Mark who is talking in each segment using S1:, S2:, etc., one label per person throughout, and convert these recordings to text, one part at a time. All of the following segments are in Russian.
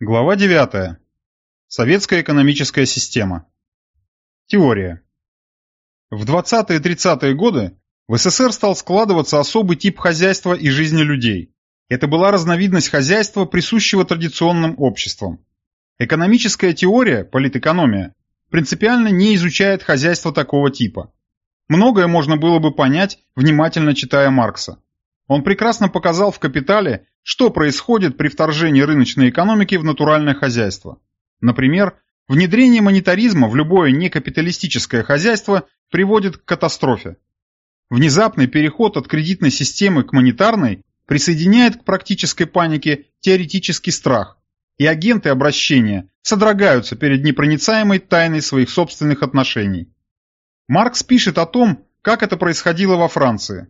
S1: Глава 9. Советская экономическая система. Теория. В 20-30-е годы в СССР стал складываться особый тип хозяйства и жизни людей. Это была разновидность хозяйства, присущего традиционным обществам. Экономическая теория, политэкономия, принципиально не изучает хозяйство такого типа. Многое можно было бы понять, внимательно читая Маркса. Он прекрасно показал в «Капитале», что происходит при вторжении рыночной экономики в натуральное хозяйство. Например, внедрение монетаризма в любое некапиталистическое хозяйство приводит к катастрофе. Внезапный переход от кредитной системы к монетарной присоединяет к практической панике теоретический страх, и агенты обращения содрогаются перед непроницаемой тайной своих собственных отношений. Маркс пишет о том, как это происходило во Франции.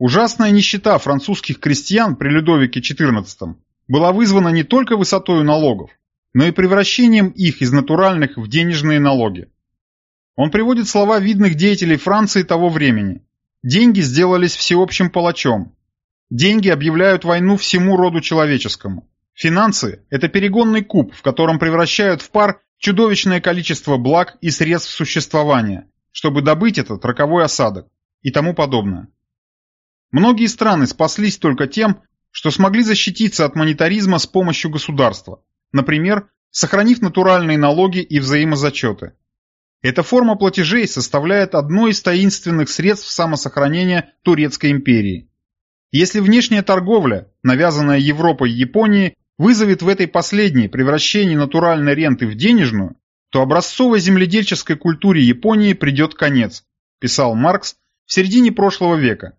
S1: Ужасная нищета французских крестьян при Людовике XIV была вызвана не только высотой налогов, но и превращением их из натуральных в денежные налоги. Он приводит слова видных деятелей Франции того времени. Деньги сделались всеобщим палачом. Деньги объявляют войну всему роду человеческому. Финансы – это перегонный куб, в котором превращают в пар чудовищное количество благ и средств существования, чтобы добыть этот роковой осадок и тому подобное. Многие страны спаслись только тем, что смогли защититься от монетаризма с помощью государства, например, сохранив натуральные налоги и взаимозачеты. Эта форма платежей составляет одно из таинственных средств самосохранения Турецкой империи. Если внешняя торговля, навязанная Европой и Японией, вызовет в этой последней превращение натуральной ренты в денежную, то образцовой земледельческой культуре Японии придет конец, писал Маркс в середине прошлого века.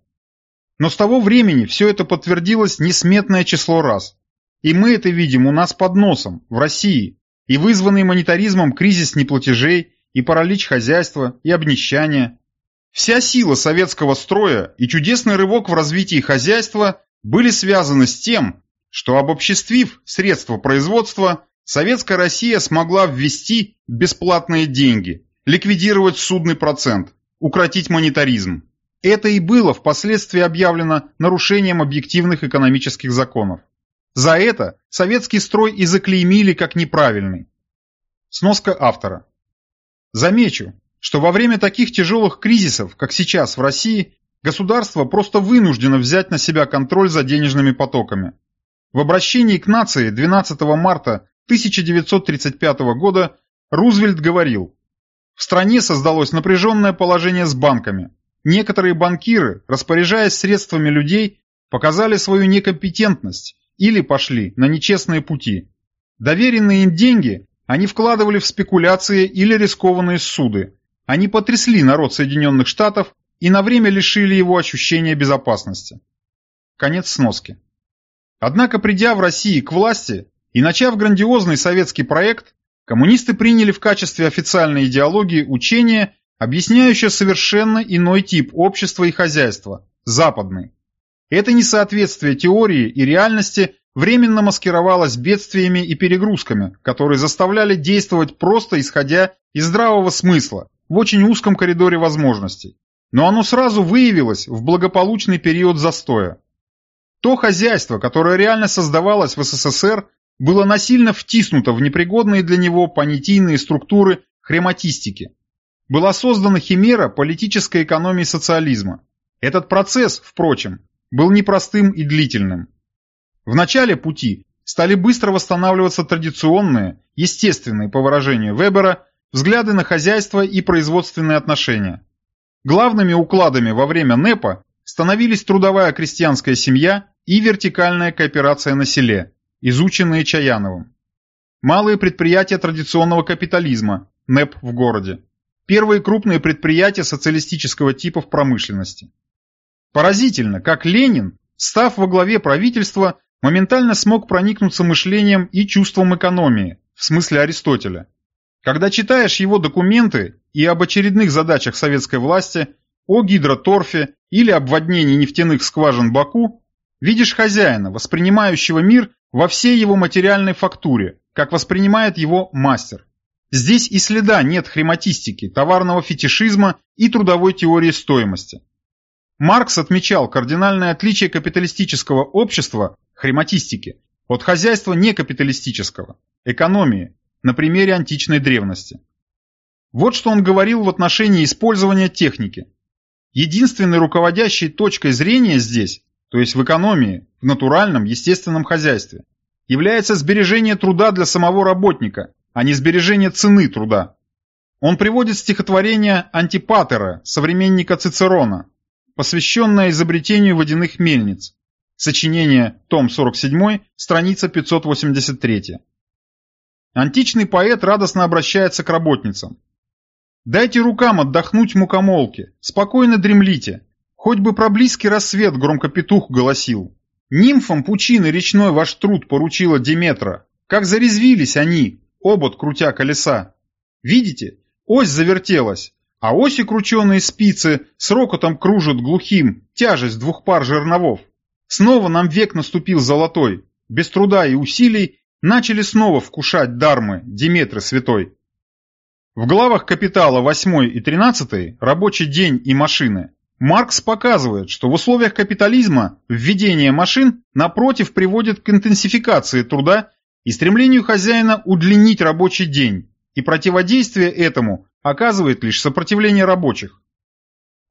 S1: Но с того времени все это подтвердилось несметное число раз. И мы это видим у нас под носом, в России, и вызванный монетаризмом кризис неплатежей, и паралич хозяйства, и обнищание. Вся сила советского строя и чудесный рывок в развитии хозяйства были связаны с тем, что обобществив средства производства, советская Россия смогла ввести бесплатные деньги, ликвидировать судный процент, укротить монетаризм. Это и было впоследствии объявлено нарушением объективных экономических законов. За это советский строй и заклеймили как неправильный. Сноска автора. Замечу, что во время таких тяжелых кризисов, как сейчас в России, государство просто вынуждено взять на себя контроль за денежными потоками. В обращении к нации 12 марта 1935 года Рузвельт говорил, в стране создалось напряженное положение с банками, Некоторые банкиры, распоряжаясь средствами людей, показали свою некомпетентность или пошли на нечестные пути. Доверенные им деньги они вкладывали в спекуляции или рискованные суды. Они потрясли народ Соединенных Штатов и на время лишили его ощущения безопасности. Конец сноски. Однако, придя в России к власти и начав грандиозный советский проект, коммунисты приняли в качестве официальной идеологии учение объясняющая совершенно иной тип общества и хозяйства – западный. Это несоответствие теории и реальности временно маскировалось бедствиями и перегрузками, которые заставляли действовать просто исходя из здравого смысла в очень узком коридоре возможностей. Но оно сразу выявилось в благополучный период застоя. То хозяйство, которое реально создавалось в СССР, было насильно втиснуто в непригодные для него понятийные структуры хрематистики, была создана химера политической экономии социализма. Этот процесс, впрочем, был непростым и длительным. В начале пути стали быстро восстанавливаться традиционные, естественные, по выражению Вебера, взгляды на хозяйство и производственные отношения. Главными укладами во время НЭПа становились трудовая крестьянская семья и вертикальная кооперация на селе, изученные Чаяновым. Малые предприятия традиционного капитализма, НЭП в городе первые крупные предприятия социалистического типа в промышленности. Поразительно, как Ленин, став во главе правительства, моментально смог проникнуться мышлением и чувством экономии, в смысле Аристотеля. Когда читаешь его документы и об очередных задачах советской власти, о гидроторфе или обводнении нефтяных скважин Баку, видишь хозяина, воспринимающего мир во всей его материальной фактуре, как воспринимает его мастер. Здесь и следа нет хрематистики, товарного фетишизма и трудовой теории стоимости. Маркс отмечал кардинальное отличие капиталистического общества, хрематистики, от хозяйства некапиталистического, экономии, на примере античной древности. Вот что он говорил в отношении использования техники. Единственной руководящей точкой зрения здесь, то есть в экономии, в натуральном, естественном хозяйстве, является сбережение труда для самого работника, а не сбережение цены труда. Он приводит стихотворение Антипатера, современника Цицерона, посвященное изобретению водяных мельниц. Сочинение, том 47, страница 583. Античный поэт радостно обращается к работницам. «Дайте рукам отдохнуть мукомолке, спокойно дремлите, хоть бы про близкий рассвет громко петух голосил. Нимфам пучины речной ваш труд поручила Диметра, как зарезвились они, обод крутя колеса. Видите, ось завертелась, а оси крученые спицы с рокотом кружат глухим тяжесть двух пар жерновов. Снова нам век наступил золотой, без труда и усилий начали снова вкушать дармы Диметры Святой. В главах «Капитала» 8 и 13 «Рабочий день и машины» Маркс показывает, что в условиях капитализма введение машин, напротив, приводит к интенсификации труда и стремлению хозяина удлинить рабочий день, и противодействие этому оказывает лишь сопротивление рабочих.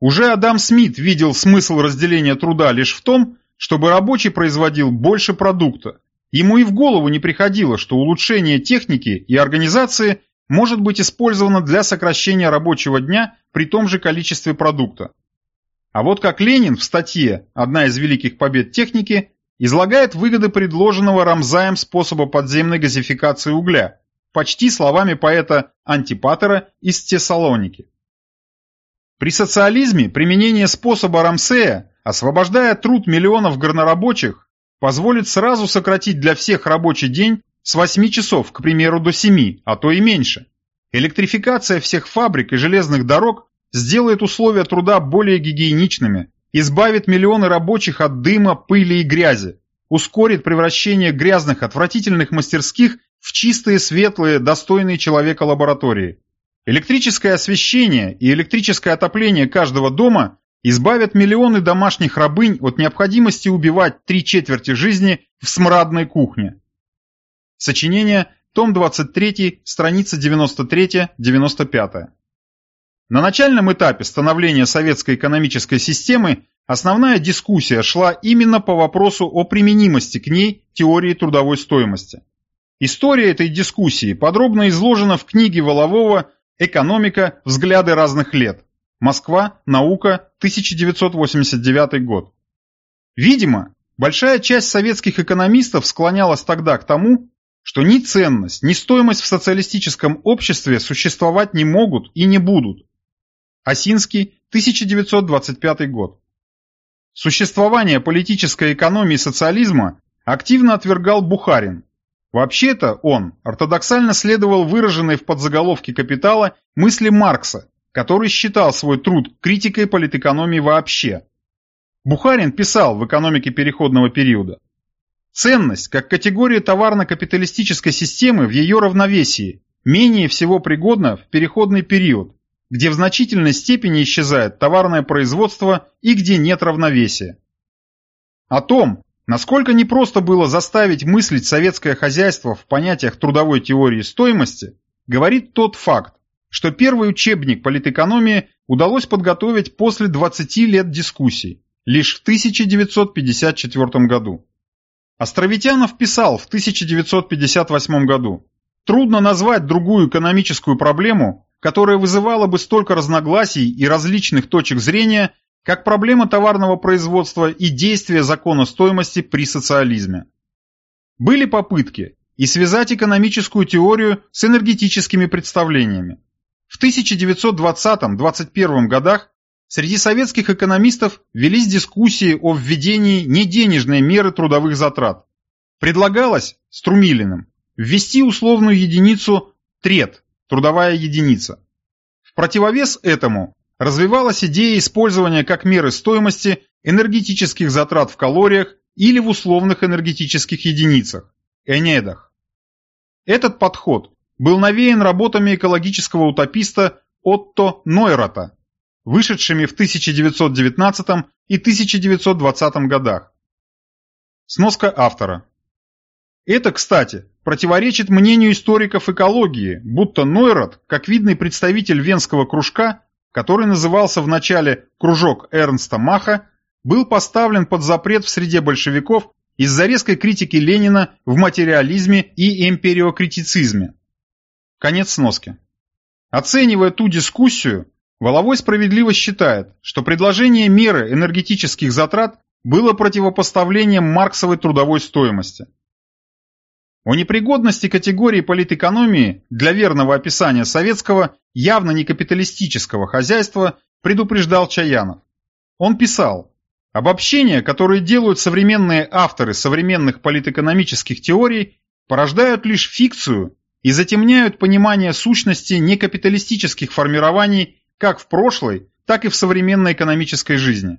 S1: Уже Адам Смит видел смысл разделения труда лишь в том, чтобы рабочий производил больше продукта. Ему и в голову не приходило, что улучшение техники и организации может быть использовано для сокращения рабочего дня при том же количестве продукта. А вот как Ленин в статье «Одна из великих побед техники» излагает выгоды предложенного Рамзаем способа подземной газификации угля, почти словами поэта Антипатера из Тессалоники. При социализме применение способа Рамсея, освобождая труд миллионов горнорабочих, позволит сразу сократить для всех рабочий день с 8 часов, к примеру, до 7, а то и меньше. Электрификация всех фабрик и железных дорог сделает условия труда более гигиеничными, избавит миллионы рабочих от дыма, пыли и грязи, ускорит превращение грязных, отвратительных мастерских в чистые, светлые, достойные человека лаборатории. Электрическое освещение и электрическое отопление каждого дома избавят миллионы домашних рабынь от необходимости убивать три четверти жизни в смрадной кухне. Сочинение, том 23, страница 93-95. На начальном этапе становления советской экономической системы основная дискуссия шла именно по вопросу о применимости к ней теории трудовой стоимости. История этой дискуссии подробно изложена в книге Волового «Экономика. Взгляды разных лет». Москва. Наука. 1989 год. Видимо, большая часть советских экономистов склонялась тогда к тому, что ни ценность, ни стоимость в социалистическом обществе существовать не могут и не будут, Осинский, 1925 год. Существование политической экономии социализма активно отвергал Бухарин. Вообще-то он ортодоксально следовал выраженной в подзаголовке «Капитала» мысли Маркса, который считал свой труд критикой политэкономии вообще. Бухарин писал в «Экономике переходного периода» Ценность, как категория товарно-капиталистической системы в ее равновесии, менее всего пригодна в переходный период, где в значительной степени исчезает товарное производство и где нет равновесия. О том, насколько непросто было заставить мыслить советское хозяйство в понятиях трудовой теории стоимости, говорит тот факт, что первый учебник политэкономии удалось подготовить после 20 лет дискуссий, лишь в 1954 году. Островитянов писал в 1958 году, трудно назвать другую экономическую проблему, которая вызывала бы столько разногласий и различных точек зрения, как проблема товарного производства и действия закона стоимости при социализме. Были попытки и связать экономическую теорию с энергетическими представлениями. В 1920-21 годах среди советских экономистов велись дискуссии о введении неденежной меры трудовых затрат. Предлагалось, Струмилиным, ввести условную единицу трет трудовая единица. В противовес этому развивалась идея использования как меры стоимости энергетических затрат в калориях или в условных энергетических единицах – энедах. Этот подход был навеян работами экологического утописта Отто Нойрата, вышедшими в 1919 и 1920 годах. Сноска автора. Это, кстати, противоречит мнению историков экологии, будто Нойрот, как видный представитель венского кружка, который назывался вначале «Кружок Эрнста Маха», был поставлен под запрет в среде большевиков из-за резкой критики Ленина в материализме и эмпириокритицизме. Конец сноски. Оценивая ту дискуссию, Воловой справедливо считает, что предложение меры энергетических затрат было противопоставлением марксовой трудовой стоимости. О непригодности категории политэкономии для верного описания советского, явно не капиталистического хозяйства предупреждал Чаянов. Он писал, обобщения, которые делают современные авторы современных политэкономических теорий, порождают лишь фикцию и затемняют понимание сущности некапиталистических формирований как в прошлой, так и в современной экономической жизни.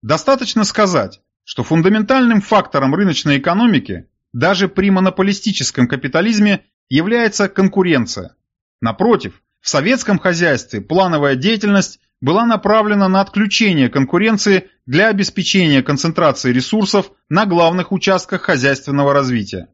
S1: Достаточно сказать, что фундаментальным фактором рыночной экономики даже при монополистическом капитализме является конкуренция. Напротив, в советском хозяйстве плановая деятельность была направлена на отключение конкуренции для обеспечения концентрации ресурсов на главных участках хозяйственного развития.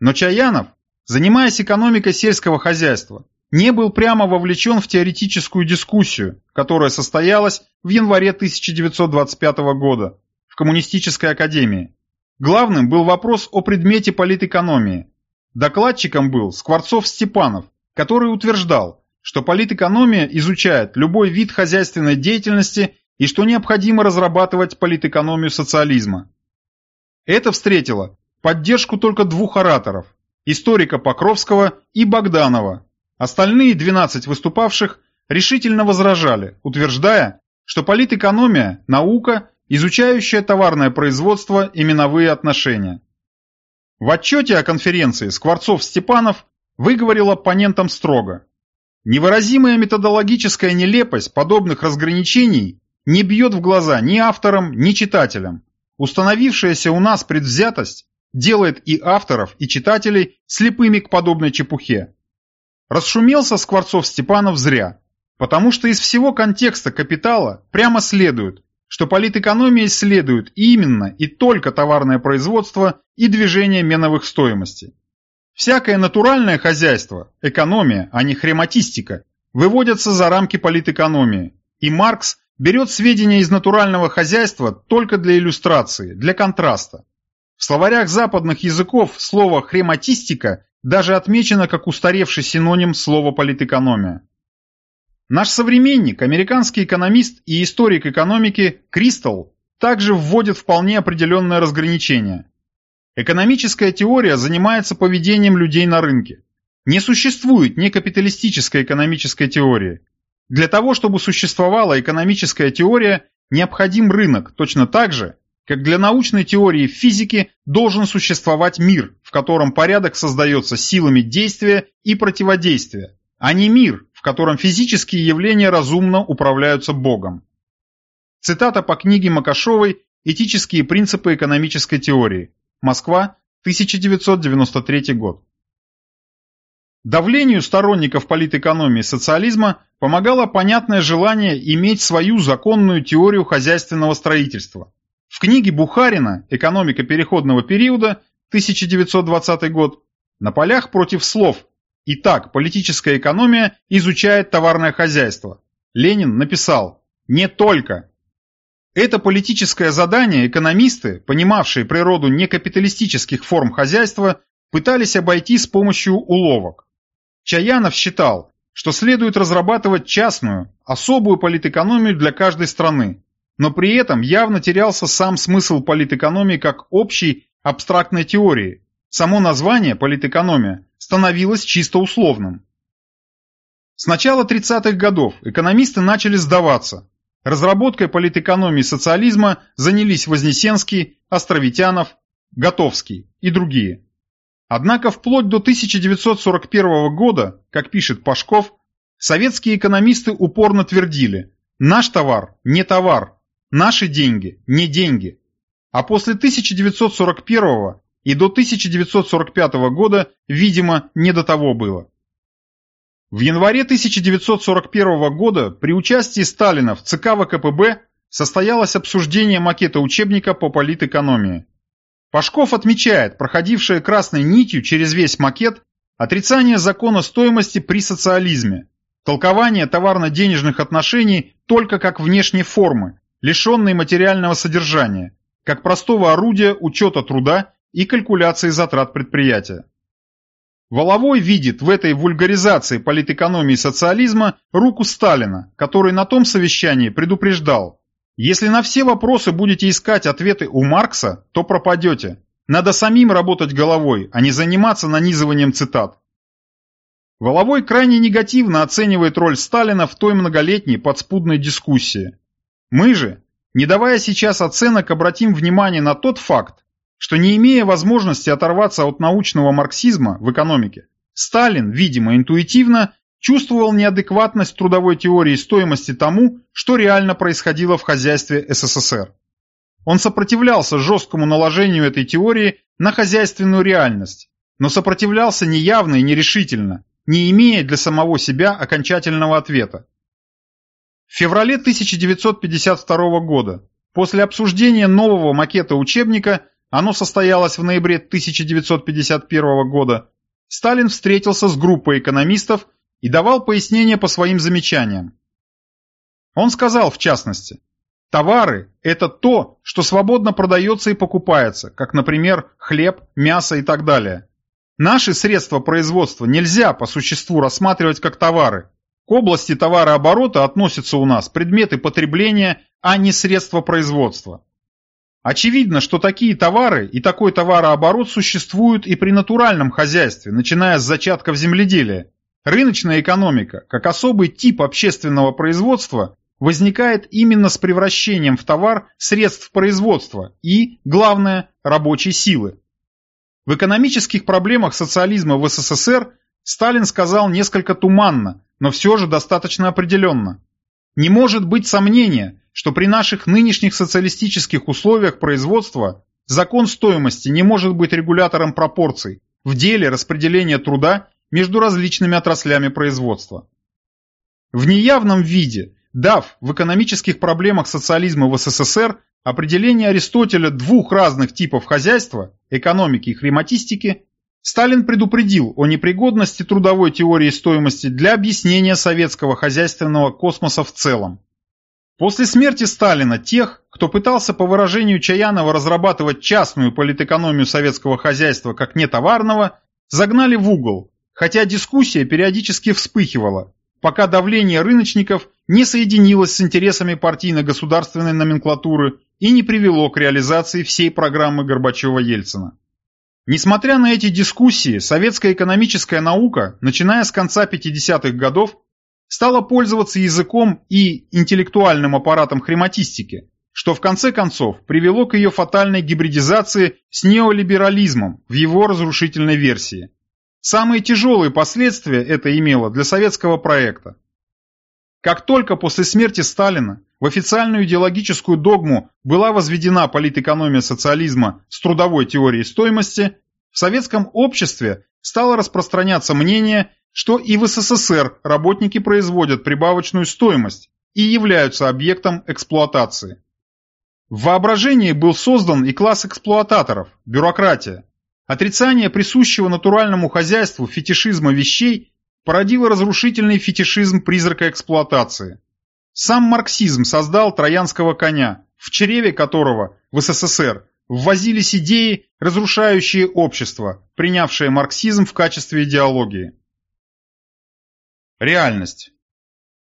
S1: Но Чаянов, занимаясь экономикой сельского хозяйства, не был прямо вовлечен в теоретическую дискуссию, которая состоялась в январе 1925 года в Коммунистической академии. Главным был вопрос о предмете политэкономии. Докладчиком был Скворцов-Степанов, который утверждал, что политэкономия изучает любой вид хозяйственной деятельности и что необходимо разрабатывать политэкономию социализма. Это встретило поддержку только двух ораторов – историка Покровского и Богданова. Остальные 12 выступавших решительно возражали, утверждая, что политэкономия – наука, изучающая товарное производство и миновые отношения. В отчете о конференции Скворцов-Степанов выговорил оппонентам строго. Невыразимая методологическая нелепость подобных разграничений не бьет в глаза ни авторам, ни читателям. Установившаяся у нас предвзятость делает и авторов, и читателей слепыми к подобной чепухе. Расшумелся Скворцов-Степанов зря, потому что из всего контекста капитала прямо следует, что политэкономия исследует именно и только товарное производство и движение меновых стоимостей. Всякое натуральное хозяйство, экономия, а не хрематистика, выводятся за рамки политэкономии, и Маркс берет сведения из натурального хозяйства только для иллюстрации, для контраста. В словарях западных языков слово «хрематистика» даже отмечено как устаревший синоним слова политэкономия. Наш современник, американский экономист и историк экономики Кристал также вводит вполне определенное разграничение. Экономическая теория занимается поведением людей на рынке. Не существует некапиталистической экономической теории. Для того, чтобы существовала экономическая теория, необходим рынок, точно так же, как для научной теории физики должен существовать мир, в котором порядок создается силами действия и противодействия, а не мир, в котором физические явления разумно управляются Богом. Цитата по книге Макашовой «Этические принципы экономической теории». Москва, 1993 год. Давлению сторонников политэкономии социализма помогало понятное желание иметь свою законную теорию хозяйственного строительства. В книге Бухарина «Экономика переходного периода» 1920 год на полях против слов Итак, политическая экономия изучает товарное хозяйство. Ленин написал «Не только». Это политическое задание экономисты, понимавшие природу некапиталистических форм хозяйства, пытались обойти с помощью уловок. Чаянов считал, что следует разрабатывать частную, особую политэкономию для каждой страны, но при этом явно терялся сам смысл политэкономии как общей абстрактной теории, Само название «политэкономия» становилось чисто условным. С начала 30-х годов экономисты начали сдаваться. Разработкой политэкономии социализма занялись Вознесенский, Островитянов, Готовский и другие. Однако вплоть до 1941 года, как пишет Пашков, советские экономисты упорно твердили «наш товар не товар, наши деньги не деньги». А после 1941 и до 1945 года, видимо, не до того было. В январе 1941 года при участии Сталина в ЦК ВКПБ состоялось обсуждение макета учебника по политэкономии. Пашков отмечает, проходившее красной нитью через весь макет, отрицание закона стоимости при социализме, толкование товарно-денежных отношений только как внешней формы, лишенной материального содержания, как простого орудия учета труда и калькуляции затрат предприятия. Воловой видит в этой вульгаризации политэкономии социализма руку Сталина, который на том совещании предупреждал, если на все вопросы будете искать ответы у Маркса, то пропадете. Надо самим работать головой, а не заниматься нанизыванием цитат. Воловой крайне негативно оценивает роль Сталина в той многолетней подспудной дискуссии. Мы же, не давая сейчас оценок, обратим внимание на тот факт, что не имея возможности оторваться от научного марксизма в экономике, Сталин, видимо, интуитивно чувствовал неадекватность трудовой теории стоимости тому, что реально происходило в хозяйстве СССР. Он сопротивлялся жесткому наложению этой теории на хозяйственную реальность, но сопротивлялся неявно и нерешительно, не имея для самого себя окончательного ответа. В феврале 1952 года, после обсуждения нового макета учебника, оно состоялось в ноябре 1951 года, Сталин встретился с группой экономистов и давал пояснения по своим замечаниям. Он сказал, в частности, товары – это то, что свободно продается и покупается, как, например, хлеб, мясо и так далее. Наши средства производства нельзя по существу рассматривать как товары. К области товарооборота относятся у нас предметы потребления, а не средства производства. Очевидно, что такие товары и такой товарооборот существуют и при натуральном хозяйстве, начиная с зачатков земледелия, Рыночная экономика, как особый тип общественного производства, возникает именно с превращением в товар средств производства и, главное, рабочей силы. В экономических проблемах социализма в СССР Сталин сказал несколько туманно, но все же достаточно определенно. Не может быть сомнения, что при наших нынешних социалистических условиях производства закон стоимости не может быть регулятором пропорций в деле распределения труда между различными отраслями производства. В неявном виде, дав в экономических проблемах социализма в СССР определение Аристотеля двух разных типов хозяйства, экономики и хрематистики, Сталин предупредил о непригодности трудовой теории стоимости для объяснения советского хозяйственного космоса в целом. После смерти Сталина тех, кто пытался по выражению Чаянова разрабатывать частную политэкономию советского хозяйства как нетоварного, загнали в угол хотя дискуссия периодически вспыхивала, пока давление рыночников не соединилось с интересами партийно-государственной номенклатуры и не привело к реализации всей программы Горбачева-Ельцина. Несмотря на эти дискуссии, советская экономическая наука, начиная с конца 50-х годов, стала пользоваться языком и интеллектуальным аппаратом хрематистики, что в конце концов привело к ее фатальной гибридизации с неолиберализмом в его разрушительной версии. Самые тяжелые последствия это имело для советского проекта. Как только после смерти Сталина в официальную идеологическую догму была возведена политэкономия социализма с трудовой теорией стоимости, в советском обществе стало распространяться мнение, что и в СССР работники производят прибавочную стоимость и являются объектом эксплуатации. В воображении был создан и класс эксплуататоров – бюрократия, Отрицание присущего натуральному хозяйству фетишизма вещей породило разрушительный фетишизм призрака эксплуатации. Сам марксизм создал троянского коня, в чреве которого в СССР ввозились идеи, разрушающие общество, принявшее марксизм в качестве идеологии. Реальность.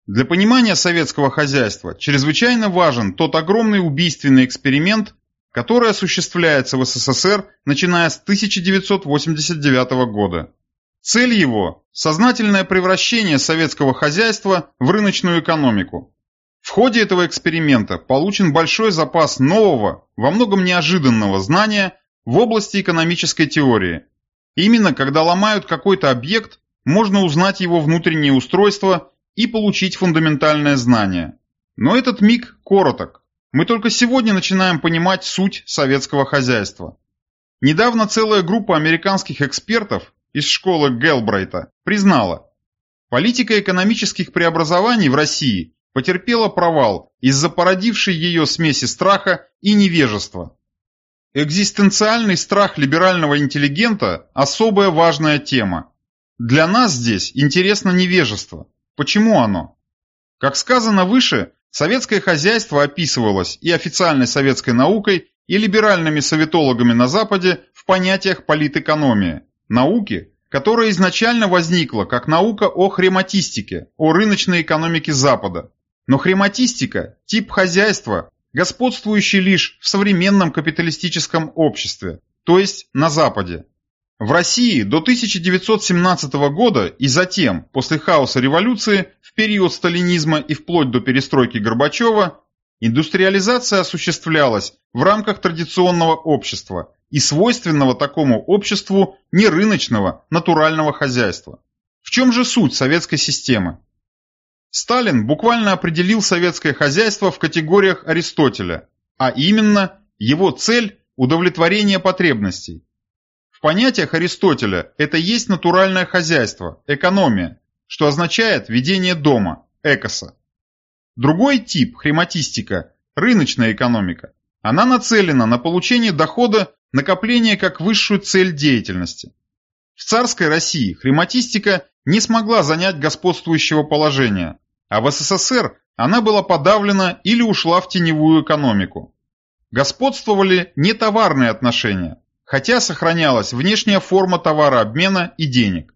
S1: Для понимания советского хозяйства чрезвычайно важен тот огромный убийственный эксперимент, который осуществляется в СССР начиная с 1989 года. Цель его – сознательное превращение советского хозяйства в рыночную экономику. В ходе этого эксперимента получен большой запас нового, во многом неожиданного знания в области экономической теории. Именно когда ломают какой-то объект, можно узнать его внутреннее устройство и получить фундаментальное знание. Но этот миг короток. Мы только сегодня начинаем понимать суть советского хозяйства. Недавно целая группа американских экспертов из школы Гелбрайта признала, политика экономических преобразований в России потерпела провал из-за породившей ее смеси страха и невежества. Экзистенциальный страх либерального интеллигента – особая важная тема. Для нас здесь интересно невежество. Почему оно? Как сказано выше, советское хозяйство описывалось и официальной советской наукой, и либеральными советологами на Западе в понятиях политэкономии, науки, которая изначально возникла как наука о хрематистике, о рыночной экономике Запада. Но хрематистика – тип хозяйства, господствующий лишь в современном капиталистическом обществе, то есть на Западе. В России до 1917 года и затем, после хаоса революции, в период сталинизма и вплоть до перестройки Горбачева, индустриализация осуществлялась в рамках традиционного общества и свойственного такому обществу нерыночного, натурального хозяйства. В чем же суть советской системы? Сталин буквально определил советское хозяйство в категориях Аристотеля, а именно его цель – удовлетворение потребностей. В понятиях Аристотеля это есть натуральное хозяйство, экономия, что означает ведение дома, экоса. Другой тип, хрематистика, рыночная экономика. Она нацелена на получение дохода, накопление как высшую цель деятельности. В царской России хрематистика не смогла занять господствующего положения, а в СССР она была подавлена или ушла в теневую экономику. Господствовали нетоварные отношения, хотя сохранялась внешняя форма товарообмена и денег.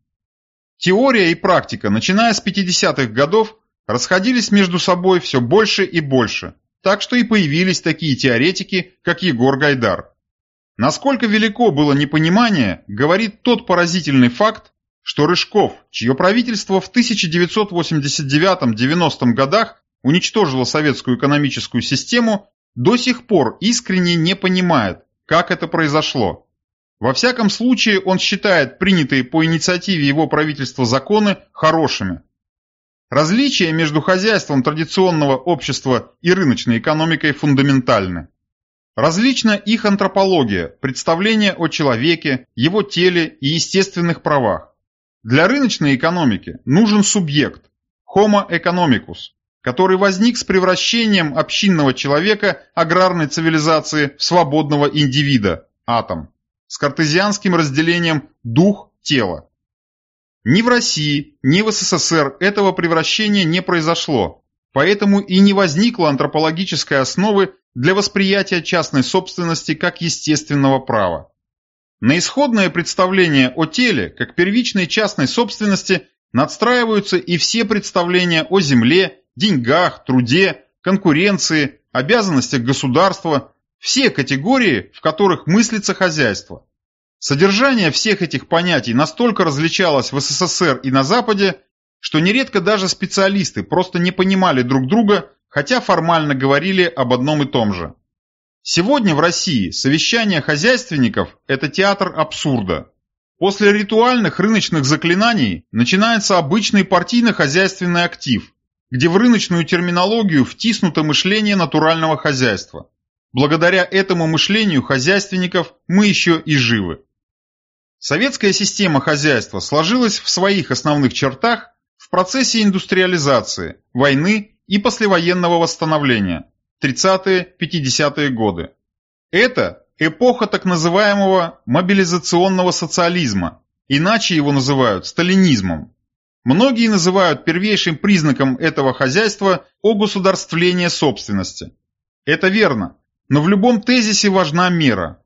S1: Теория и практика, начиная с 50-х годов, расходились между собой все больше и больше, так что и появились такие теоретики, как Егор Гайдар. Насколько велико было непонимание, говорит тот поразительный факт, что Рыжков, чье правительство в 1989-90 годах уничтожило советскую экономическую систему, до сих пор искренне не понимает, как это произошло. Во всяком случае, он считает принятые по инициативе его правительства законы хорошими. Различия между хозяйством традиционного общества и рыночной экономикой фундаментальны. Различна их антропология, представление о человеке, его теле и естественных правах. Для рыночной экономики нужен субъект – Homo economicus, который возник с превращением общинного человека аграрной цивилизации в свободного индивида – атом, с картезианским разделением дух-тело. Ни в России, ни в СССР этого превращения не произошло, поэтому и не возникло антропологической основы для восприятия частной собственности как естественного права. На исходное представление о теле, как первичной частной собственности, надстраиваются и все представления о земле, деньгах, труде, конкуренции, обязанностях государства, все категории, в которых мыслится хозяйство. Содержание всех этих понятий настолько различалось в СССР и на Западе, что нередко даже специалисты просто не понимали друг друга хотя формально говорили об одном и том же. Сегодня в России совещание хозяйственников – это театр абсурда. После ритуальных рыночных заклинаний начинается обычный партийно-хозяйственный актив, где в рыночную терминологию втиснуто мышление натурального хозяйства. Благодаря этому мышлению хозяйственников мы еще и живы. Советская система хозяйства сложилась в своих основных чертах в процессе индустриализации, войны и послевоенного восстановления 30-50-е годы. Это эпоха так называемого мобилизационного социализма, иначе его называют сталинизмом. Многие называют первейшим признаком этого хозяйства огосударствление собственности. Это верно, но в любом тезисе важна мера.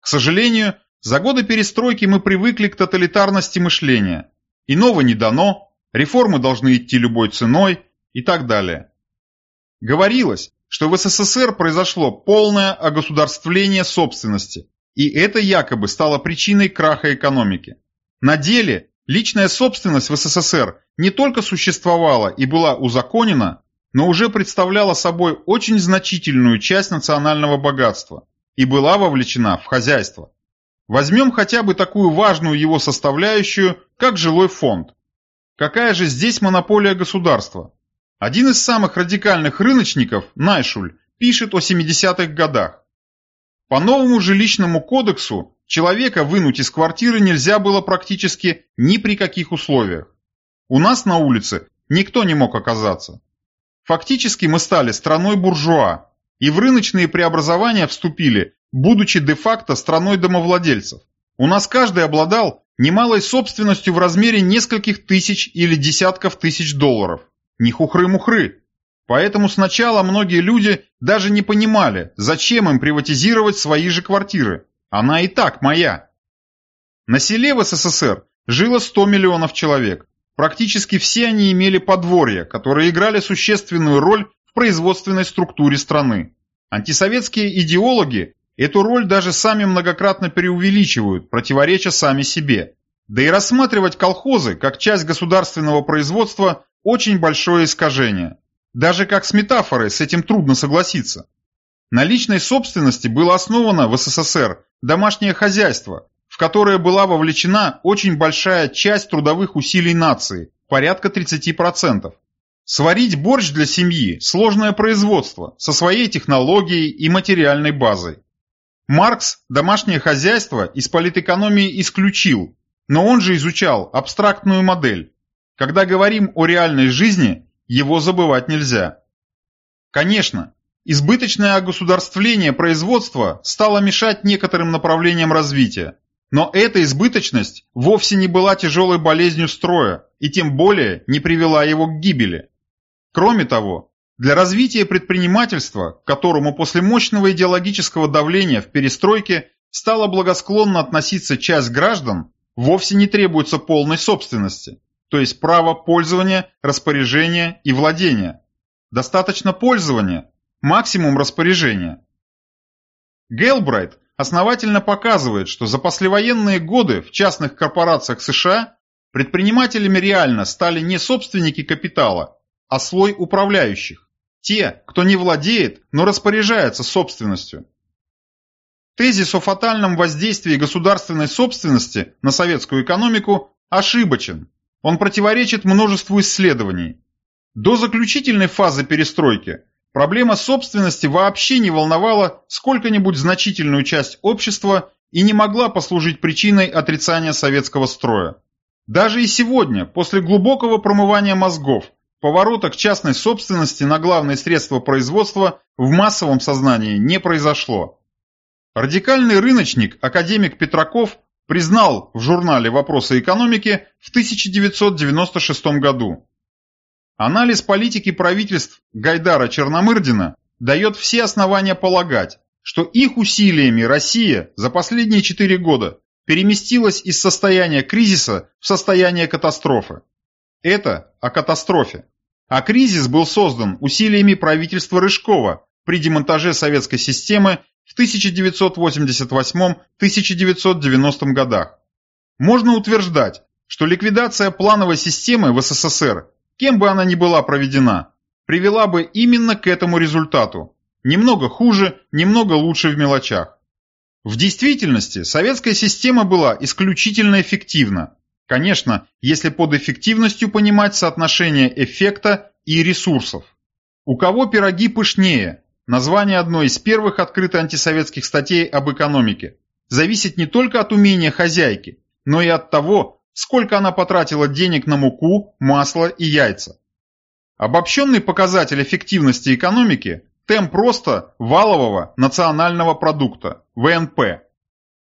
S1: К сожалению, за годы перестройки мы привыкли к тоталитарности мышления. Иного не дано, реформы должны идти любой ценой, и так далее. Говорилось, что в СССР произошло полное огосударствление собственности, и это якобы стало причиной краха экономики. На деле личная собственность в СССР не только существовала и была узаконена, но уже представляла собой очень значительную часть национального богатства и была вовлечена в хозяйство. Возьмем хотя бы такую важную его составляющую, как жилой фонд. Какая же здесь монополия государства? Один из самых радикальных рыночников, Найшуль, пишет о 70-х годах. По новому жилищному кодексу человека вынуть из квартиры нельзя было практически ни при каких условиях. У нас на улице никто не мог оказаться. Фактически мы стали страной буржуа, и в рыночные преобразования вступили будучи де-факто страной домовладельцев. У нас каждый обладал немалой собственностью в размере нескольких тысяч или десятков тысяч долларов. Не хухры-мухры. Поэтому сначала многие люди даже не понимали, зачем им приватизировать свои же квартиры. Она и так моя. На селе в СССР жило 100 миллионов человек. Практически все они имели подворья, которые играли существенную роль в производственной структуре страны. Антисоветские идеологи эту роль даже сами многократно преувеличивают, противореча сами себе. Да и рассматривать колхозы как часть государственного производства очень большое искажение. Даже как с метафорой с этим трудно согласиться. На личной собственности было основано в СССР домашнее хозяйство, в которое была вовлечена очень большая часть трудовых усилий нации, порядка 30%. Сварить борщ для семьи – сложное производство, со своей технологией и материальной базой. Маркс домашнее хозяйство из политэкономии исключил, но он же изучал абстрактную модель. Когда говорим о реальной жизни, его забывать нельзя. Конечно, избыточное огосударствление производства стало мешать некоторым направлениям развития, но эта избыточность вовсе не была тяжелой болезнью строя и тем более не привела его к гибели. Кроме того, для развития предпринимательства, которому после мощного идеологического давления в перестройке стала благосклонно относиться часть граждан, вовсе не требуется полной собственности то есть право пользования, распоряжения и владения. Достаточно пользования, максимум распоряжения. Гелбрайт основательно показывает, что за послевоенные годы в частных корпорациях США предпринимателями реально стали не собственники капитала, а слой управляющих. Те, кто не владеет, но распоряжается собственностью. Тезис о фатальном воздействии государственной собственности на советскую экономику ошибочен. Он противоречит множеству исследований. До заключительной фазы перестройки проблема собственности вообще не волновала сколько-нибудь значительную часть общества и не могла послужить причиной отрицания советского строя. Даже и сегодня, после глубокого промывания мозгов, поворота к частной собственности на главные средства производства в массовом сознании не произошло. Радикальный рыночник, академик Петраков, признал в журнале «Вопросы экономики» в 1996 году. Анализ политики правительств Гайдара Черномырдина дает все основания полагать, что их усилиями Россия за последние четыре года переместилась из состояния кризиса в состояние катастрофы. Это о катастрофе. А кризис был создан усилиями правительства Рыжкова при демонтаже советской системы в 1988-1990 годах. Можно утверждать, что ликвидация плановой системы в СССР, кем бы она ни была проведена, привела бы именно к этому результату. Немного хуже, немного лучше в мелочах. В действительности советская система была исключительно эффективна. Конечно, если под эффективностью понимать соотношение эффекта и ресурсов. У кого пироги пышнее, Название одной из первых открыто антисоветских статей об экономике зависит не только от умения хозяйки, но и от того, сколько она потратила денег на муку, масло и яйца. Обобщенный показатель эффективности экономики – темп роста валового национального продукта, ВНП.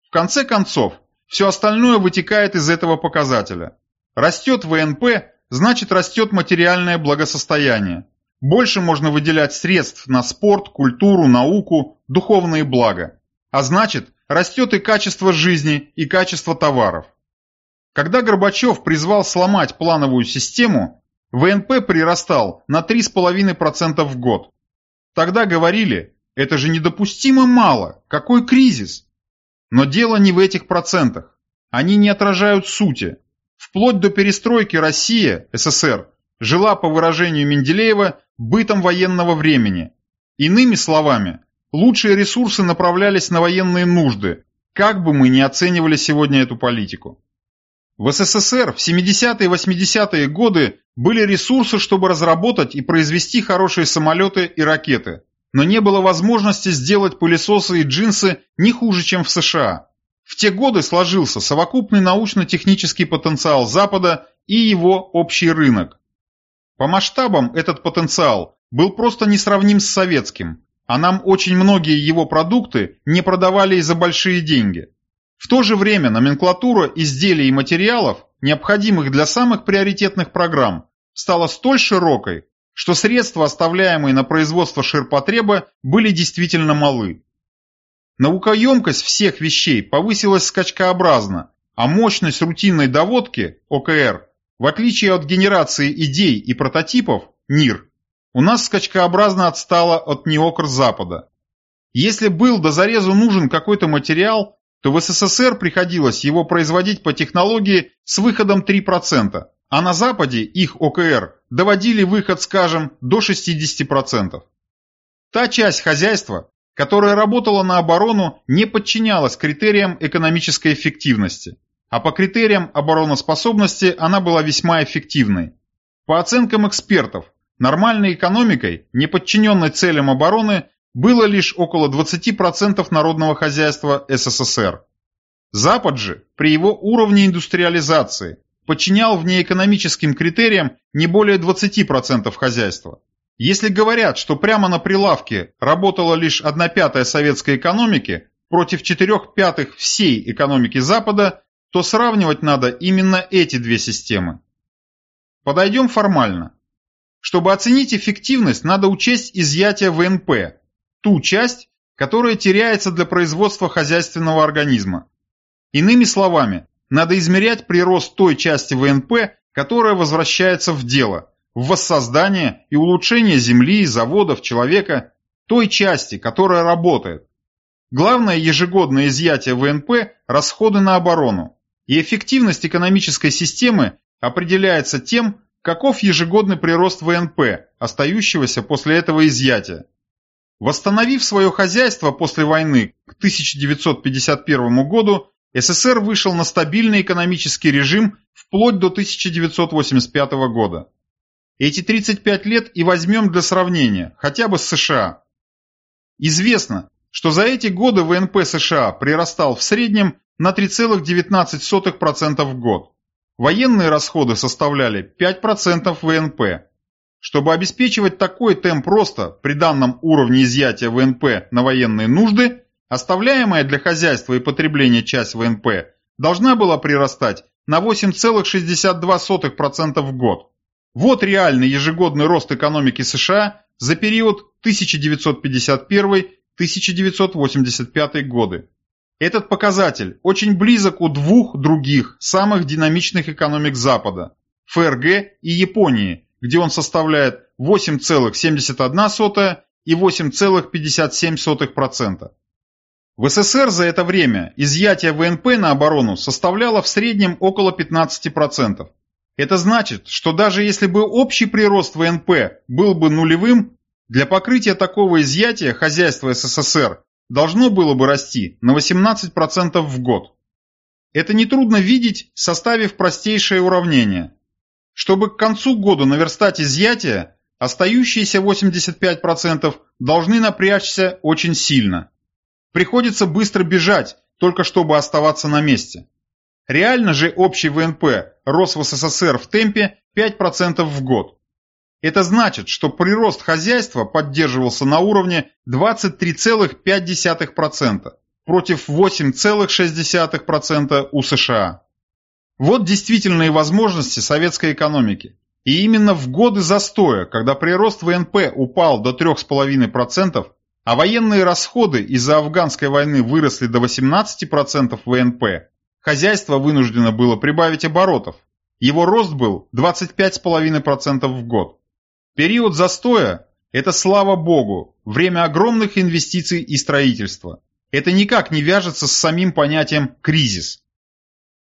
S1: В конце концов, все остальное вытекает из этого показателя. Растет ВНП, значит растет материальное благосостояние, больше можно выделять средств на спорт, культуру, науку, духовные блага. А значит, растет и качество жизни, и качество товаров. Когда Горбачев призвал сломать плановую систему, ВНП прирастал на 3,5% в год. Тогда говорили, это же недопустимо мало, какой кризис? Но дело не в этих процентах. Они не отражают сути. Вплоть до перестройки Россия, СССР, жила, по выражению Менделеева, бытом военного времени. Иными словами, лучшие ресурсы направлялись на военные нужды, как бы мы ни оценивали сегодня эту политику. В СССР в 70-е и 80-е годы были ресурсы, чтобы разработать и произвести хорошие самолеты и ракеты, но не было возможности сделать пылесосы и джинсы не хуже, чем в США. В те годы сложился совокупный научно-технический потенциал Запада и его общий рынок. По масштабам этот потенциал был просто несравним с советским, а нам очень многие его продукты не продавали и за большие деньги. В то же время номенклатура изделий и материалов, необходимых для самых приоритетных программ, стала столь широкой, что средства, оставляемые на производство ширпотреба, были действительно малы. Наукоемкость всех вещей повысилась скачкообразно, а мощность рутинной доводки, ОКР, в отличие от генерации идей и прототипов, НИР, у нас скачкообразно отстала от неокр Запада. Если был до зарезу нужен какой-то материал, то в СССР приходилось его производить по технологии с выходом 3%, а на Западе их ОКР доводили выход, скажем, до 60%. Та часть хозяйства, которая работала на оборону, не подчинялась критериям экономической эффективности, а по критериям обороноспособности она была весьма эффективной. По оценкам экспертов, нормальной экономикой, не подчиненной целям обороны, было лишь около 20% народного хозяйства СССР. Запад же, при его уровне индустриализации, подчинял внеэкономическим критериям не более 20% хозяйства. Если говорят, что прямо на прилавке работала лишь 1 пятая советской экономики против 4 пятых всей экономики Запада, то сравнивать надо именно эти две системы. Подойдем формально. Чтобы оценить эффективность, надо учесть изъятие ВНП, ту часть, которая теряется для производства хозяйственного организма. Иными словами, надо измерять прирост той части ВНП, которая возвращается в дело, в воссоздание и улучшение земли, заводов, человека, той части, которая работает. Главное ежегодное изъятие ВНП – расходы на оборону, и эффективность экономической системы определяется тем, каков ежегодный прирост ВНП, остающегося после этого изъятия. Восстановив свое хозяйство после войны к 1951 году, СССР вышел на стабильный экономический режим вплоть до 1985 года. Эти 35 лет и возьмем для сравнения, хотя бы с США. Известно, что за эти годы ВНП США прирастал в среднем на 3,19% в год. Военные расходы составляли 5% ВНП. Чтобы обеспечивать такой темп роста при данном уровне изъятия ВНП на военные нужды, Оставляемая для хозяйства и потребления часть ВНП должна была прирастать на 8,62% в год. Вот реальный ежегодный рост экономики США за период 1951-1985 годы. Этот показатель очень близок у двух других самых динамичных экономик Запада – ФРГ и Японии, где он составляет 8,71 и 8,57%. В СССР за это время изъятие ВНП на оборону составляло в среднем около 15%. Это значит, что даже если бы общий прирост ВНП был бы нулевым, для покрытия такого изъятия хозяйство СССР должно было бы расти на 18% в год. Это нетрудно видеть, составив простейшее уравнение. Чтобы к концу года наверстать изъятие, остающиеся 85% должны напрячься очень сильно. Приходится быстро бежать, только чтобы оставаться на месте. Реально же общий ВНП рос в СССР в темпе 5% в год. Это значит, что прирост хозяйства поддерживался на уровне 23,5% против 8,6% у США. Вот действительные возможности советской экономики. И именно в годы застоя, когда прирост ВНП упал до 3,5%, а военные расходы из-за афганской войны выросли до 18% ВНП, хозяйство вынуждено было прибавить оборотов. Его рост был 25,5% в год. Период застоя – это, слава богу, время огромных инвестиций и строительства. Это никак не вяжется с самим понятием «кризис».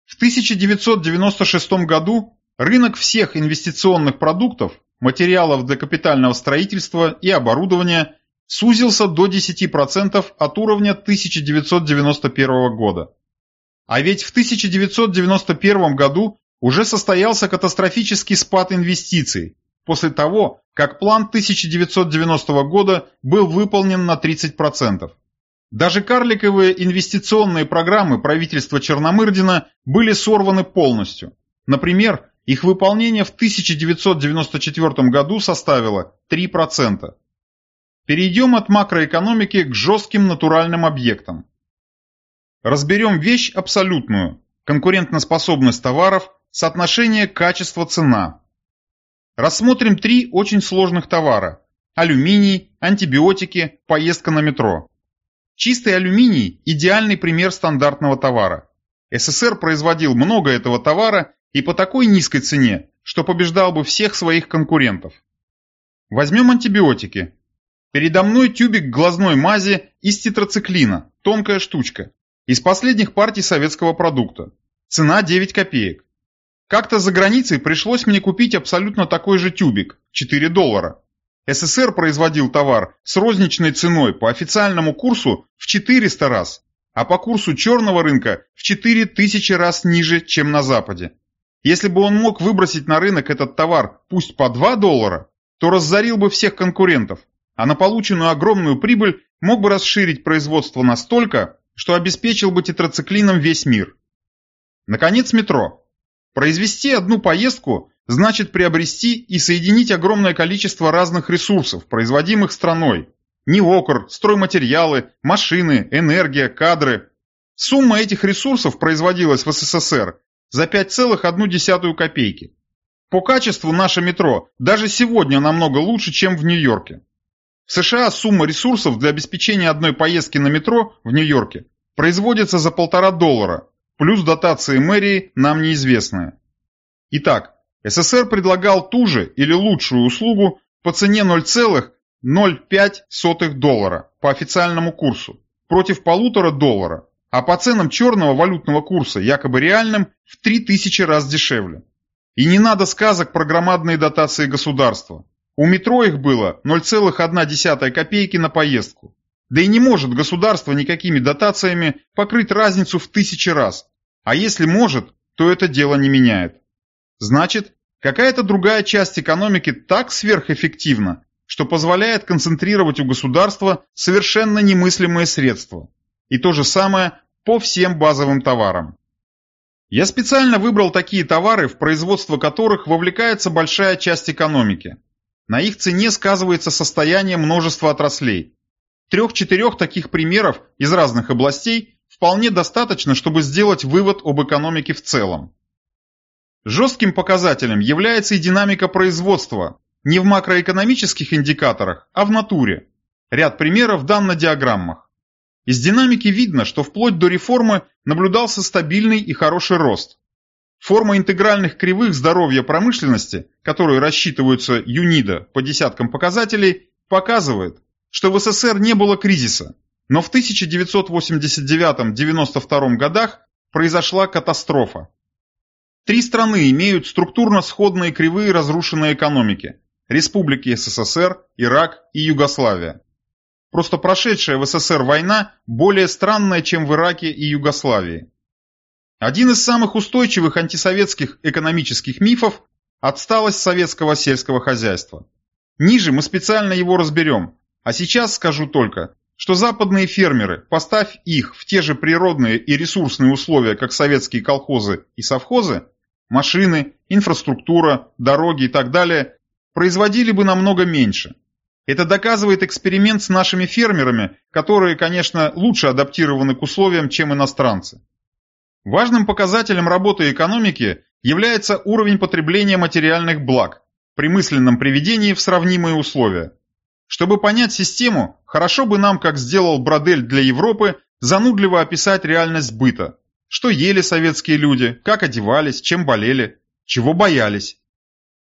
S1: В 1996 году рынок всех инвестиционных продуктов, материалов для капитального строительства и оборудования сузился до 10% от уровня 1991 года. А ведь в 1991 году уже состоялся катастрофический спад инвестиций, после того, как план 1990 года был выполнен на 30%. Даже карликовые инвестиционные программы правительства Черномырдина были сорваны полностью. Например, их выполнение в 1994 году составило 3%. Перейдем от макроэкономики к жестким натуральным объектам. Разберем вещь абсолютную, конкурентоспособность товаров, соотношение качество-цена. Рассмотрим три очень сложных товара – алюминий, антибиотики, поездка на метро. Чистый алюминий – идеальный пример стандартного товара. СССР производил много этого товара и по такой низкой цене, что побеждал бы всех своих конкурентов. Возьмем антибиотики. Передо мной тюбик глазной мази из тетрациклина, тонкая штучка, из последних партий советского продукта. Цена 9 копеек. Как-то за границей пришлось мне купить абсолютно такой же тюбик, 4 доллара. СССР производил товар с розничной ценой по официальному курсу в 400 раз, а по курсу черного рынка в 4000 раз ниже, чем на Западе. Если бы он мог выбросить на рынок этот товар пусть по 2 доллара, то разорил бы всех конкурентов, а на полученную огромную прибыль мог бы расширить производство настолько, что обеспечил бы тетрациклином весь мир. Наконец, метро. Произвести одну поездку значит приобрести и соединить огромное количество разных ресурсов, производимых страной. Неокр, стройматериалы, машины, энергия, кадры. Сумма этих ресурсов производилась в СССР за 5,1 копейки. По качеству наше метро даже сегодня намного лучше, чем в Нью-Йорке. В США сумма ресурсов для обеспечения одной поездки на метро в Нью-Йорке производится за полтора доллара, плюс дотации мэрии нам неизвестные. Итак, СССР предлагал ту же или лучшую услугу по цене 0,05 доллара по официальному курсу против полутора доллара, а по ценам черного валютного курса, якобы реальным, в 3000 раз дешевле. И не надо сказок про громадные дотации государства. У метро их было 0,1 копейки на поездку. Да и не может государство никакими дотациями покрыть разницу в тысячи раз. А если может, то это дело не меняет. Значит, какая-то другая часть экономики так сверхэффективна, что позволяет концентрировать у государства совершенно немыслимые средства. И то же самое по всем базовым товарам. Я специально выбрал такие товары, в производство которых вовлекается большая часть экономики. На их цене сказывается состояние множества отраслей, Трех-четырех таких примеров из разных областей вполне достаточно, чтобы сделать вывод об экономике в целом. Жестким показателем является и динамика производства, не в макроэкономических индикаторах, а в натуре. Ряд примеров дан на диаграммах. Из динамики видно, что вплоть до реформы наблюдался стабильный и хороший рост. Форма интегральных кривых здоровья промышленности, которые рассчитываются ЮНИДа по десяткам показателей, показывает, что в СССР не было кризиса, но в 1989-92 годах произошла катастрофа. Три страны имеют структурно сходные кривые разрушенной экономики – республики СССР, Ирак и Югославия. Просто прошедшая в СССР война более странная, чем в Ираке и Югославии. Один из самых устойчивых антисоветских экономических мифов – отсталость советского сельского хозяйства. Ниже мы специально его разберем, а сейчас скажу только, что западные фермеры, поставь их в те же природные и ресурсные условия, как советские колхозы и совхозы, машины, инфраструктура, дороги и так далее, производили бы намного меньше. Это доказывает эксперимент с нашими фермерами, которые, конечно, лучше адаптированы к условиям, чем иностранцы. Важным показателем работы экономики является уровень потребления материальных благ при мысленном приведении в сравнимые условия. Чтобы понять систему, хорошо бы нам, как сделал Бродель для Европы, занудливо описать реальность быта. Что ели советские люди, как одевались, чем болели, чего боялись.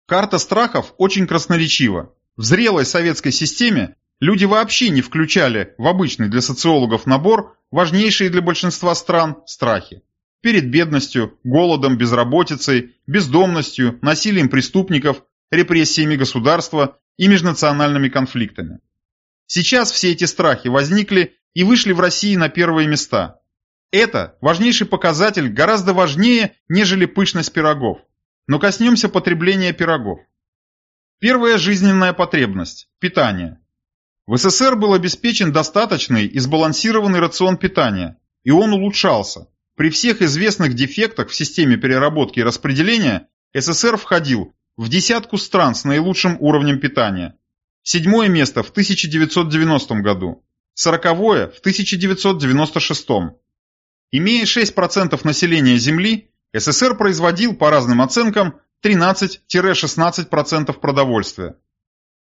S1: Карта страхов очень красноречива. В зрелой советской системе люди вообще не включали в обычный для социологов набор важнейшие для большинства стран страхи. Перед бедностью, голодом, безработицей, бездомностью, насилием преступников, репрессиями государства и межнациональными конфликтами. Сейчас все эти страхи возникли и вышли в России на первые места. Это важнейший показатель, гораздо важнее, нежели пышность пирогов. Но коснемся потребления пирогов. Первая жизненная потребность – питание. В СССР был обеспечен достаточный и сбалансированный рацион питания, и он улучшался. При всех известных дефектах в системе переработки и распределения СССР входил в десятку стран с наилучшим уровнем питания. седьмое место в 1990 году, сороковое в 1996. Имея 6% населения Земли, СССР производил, по разным оценкам, 13-16% продовольствия.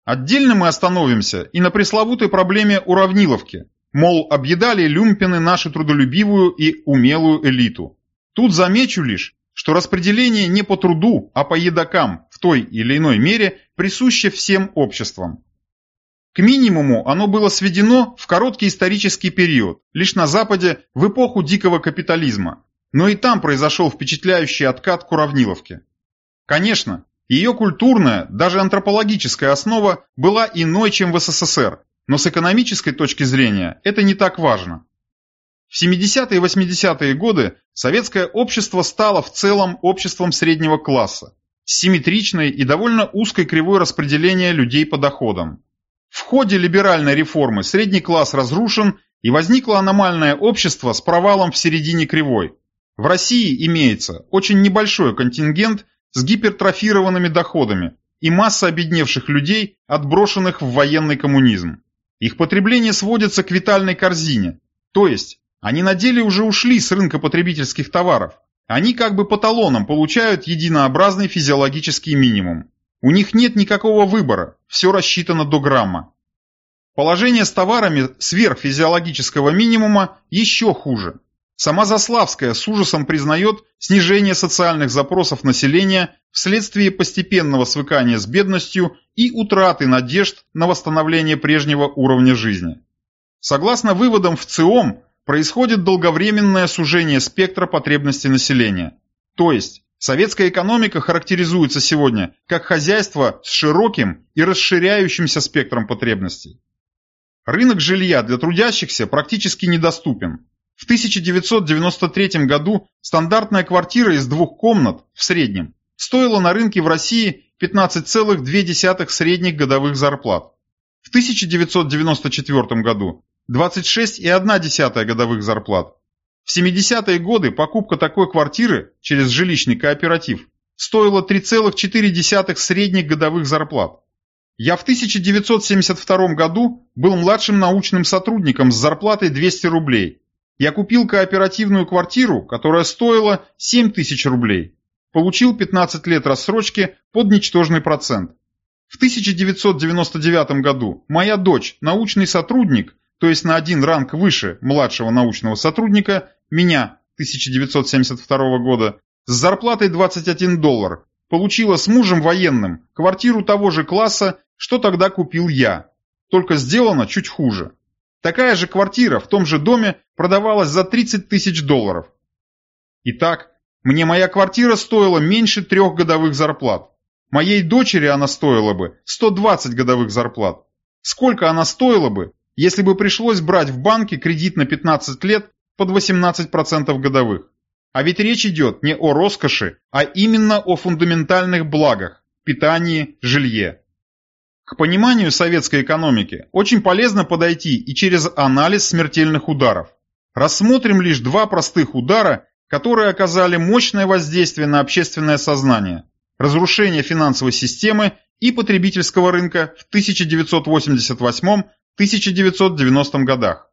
S1: Отдельно мы остановимся и на пресловутой проблеме уравниловки, мол, объедали люмпины нашу трудолюбивую и умелую элиту. Тут замечу лишь, что распределение не по труду, а по едокам в той или иной мере присуще всем обществам. К минимуму оно было сведено в короткий исторический период, лишь на Западе в эпоху дикого капитализма, но и там произошел впечатляющий откат к уравниловке. Конечно, ее культурная, даже антропологическая основа была иной, чем в СССР, но с экономической точки зрения это не так важно. В 70-е и 80-е годы советское общество стало в целом обществом среднего класса, с симметричной и довольно узкой кривой распределения людей по доходам. В ходе либеральной реформы средний класс разрушен и возникло аномальное общество с провалом в середине кривой. В России имеется очень небольшой контингент с гипертрофированными доходами и масса обедневших людей, отброшенных в военный коммунизм. Их потребление сводится к витальной корзине, то есть они на деле уже ушли с рынка потребительских товаров. Они как бы по талонам получают единообразный физиологический минимум. У них нет никакого выбора, все рассчитано до грамма. Положение с товарами сверх физиологического минимума еще хуже. Сама Заславская с ужасом признает снижение социальных запросов населения вследствие постепенного свыкания с бедностью и утраты надежд на восстановление прежнего уровня жизни. Согласно выводам в ЦИОМ, происходит долговременное сужение спектра потребностей населения. То есть, советская экономика характеризуется сегодня как хозяйство с широким и расширяющимся спектром потребностей. Рынок жилья для трудящихся практически недоступен. В 1993 году стандартная квартира из двух комнат в среднем стоила на рынке в России 15,2 средних годовых зарплат. В 1994 году 26,1 годовых зарплат. В 70-е годы покупка такой квартиры через жилищный кооператив стоила 3,4 средних годовых зарплат. Я в 1972 году был младшим научным сотрудником с зарплатой 200 рублей я купил кооперативную квартиру, которая стоила 7 тысяч рублей. Получил 15 лет рассрочки под ничтожный процент. В 1999 году моя дочь, научный сотрудник, то есть на один ранг выше младшего научного сотрудника, меня, 1972 года, с зарплатой 21 доллар, получила с мужем военным квартиру того же класса, что тогда купил я, только сделано чуть хуже. Такая же квартира в том же доме продавалась за 30 тысяч долларов. Итак, мне моя квартира стоила меньше трех годовых зарплат. Моей дочери она стоила бы 120 годовых зарплат. Сколько она стоила бы, если бы пришлось брать в банке кредит на 15 лет под 18% годовых? А ведь речь идет не о роскоши, а именно о фундаментальных благах – питании, жилье. К пониманию советской экономики очень полезно подойти и через анализ смертельных ударов. Рассмотрим лишь два простых удара, которые оказали мощное воздействие на общественное сознание. Разрушение финансовой системы и потребительского рынка в 1988-1990 годах.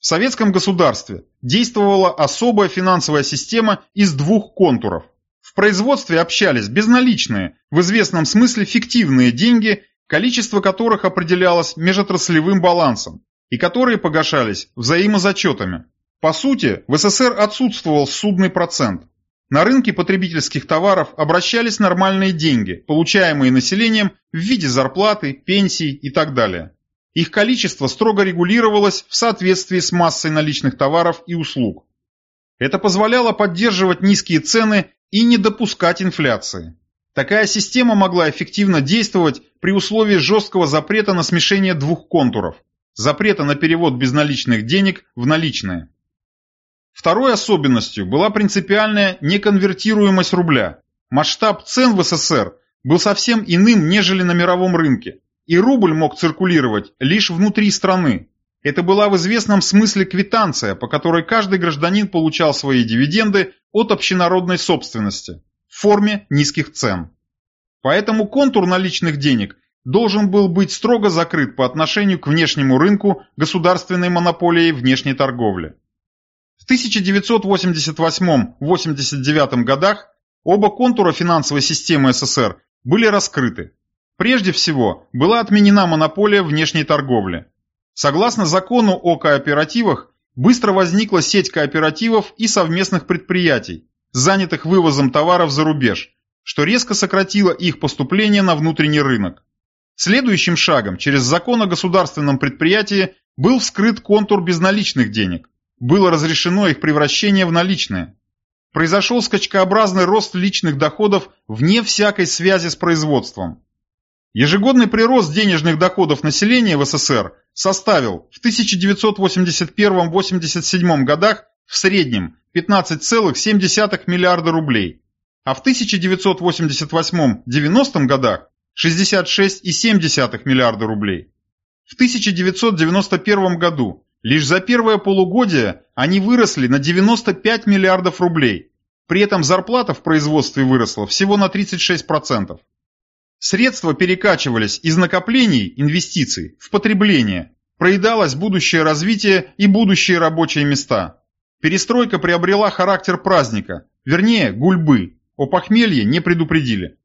S1: В советском государстве действовала особая финансовая система из двух контуров. В производстве общались безналичные, в известном смысле фиктивные деньги количество которых определялось межотраслевым балансом и которые погашались взаимозачетами. По сути, в СССР отсутствовал судный процент. На рынке потребительских товаров обращались нормальные деньги, получаемые населением в виде зарплаты, пенсий и так далее. Их количество строго регулировалось в соответствии с массой наличных товаров и услуг. Это позволяло поддерживать низкие цены и не допускать инфляции. Такая система могла эффективно действовать при условии жесткого запрета на смешение двух контуров – запрета на перевод безналичных денег в наличные. Второй особенностью была принципиальная неконвертируемость рубля. Масштаб цен в СССР был совсем иным, нежели на мировом рынке, и рубль мог циркулировать лишь внутри страны. Это была в известном смысле квитанция, по которой каждый гражданин получал свои дивиденды от общенародной собственности в форме низких цен. Поэтому контур наличных денег должен был быть строго закрыт по отношению к внешнему рынку государственной монополией внешней торговли. В 1988-89 годах оба контура финансовой системы СССР были раскрыты. Прежде всего, была отменена монополия внешней торговли. Согласно закону о кооперативах, быстро возникла сеть кооперативов и совместных предприятий, занятых вывозом товаров за рубеж, что резко сократило их поступление на внутренний рынок. Следующим шагом через закон о государственном предприятии был вскрыт контур безналичных денег. Было разрешено их превращение в наличные. Произошел скачкообразный рост личных доходов вне всякой связи с производством. Ежегодный прирост денежных доходов населения в СССР составил в 1981-87 годах в среднем 15,7 миллиарда рублей, а в 1988-90 годах 66,7 миллиарда рублей. В 1991 году лишь за первое полугодие они выросли на 95 миллиардов рублей, при этом зарплата в производстве выросла всего на 36%. Средства перекачивались из накоплений инвестиций в потребление, проедалось будущее развитие и будущие рабочие места. Перестройка приобрела характер праздника, вернее гульбы, о похмелье не предупредили.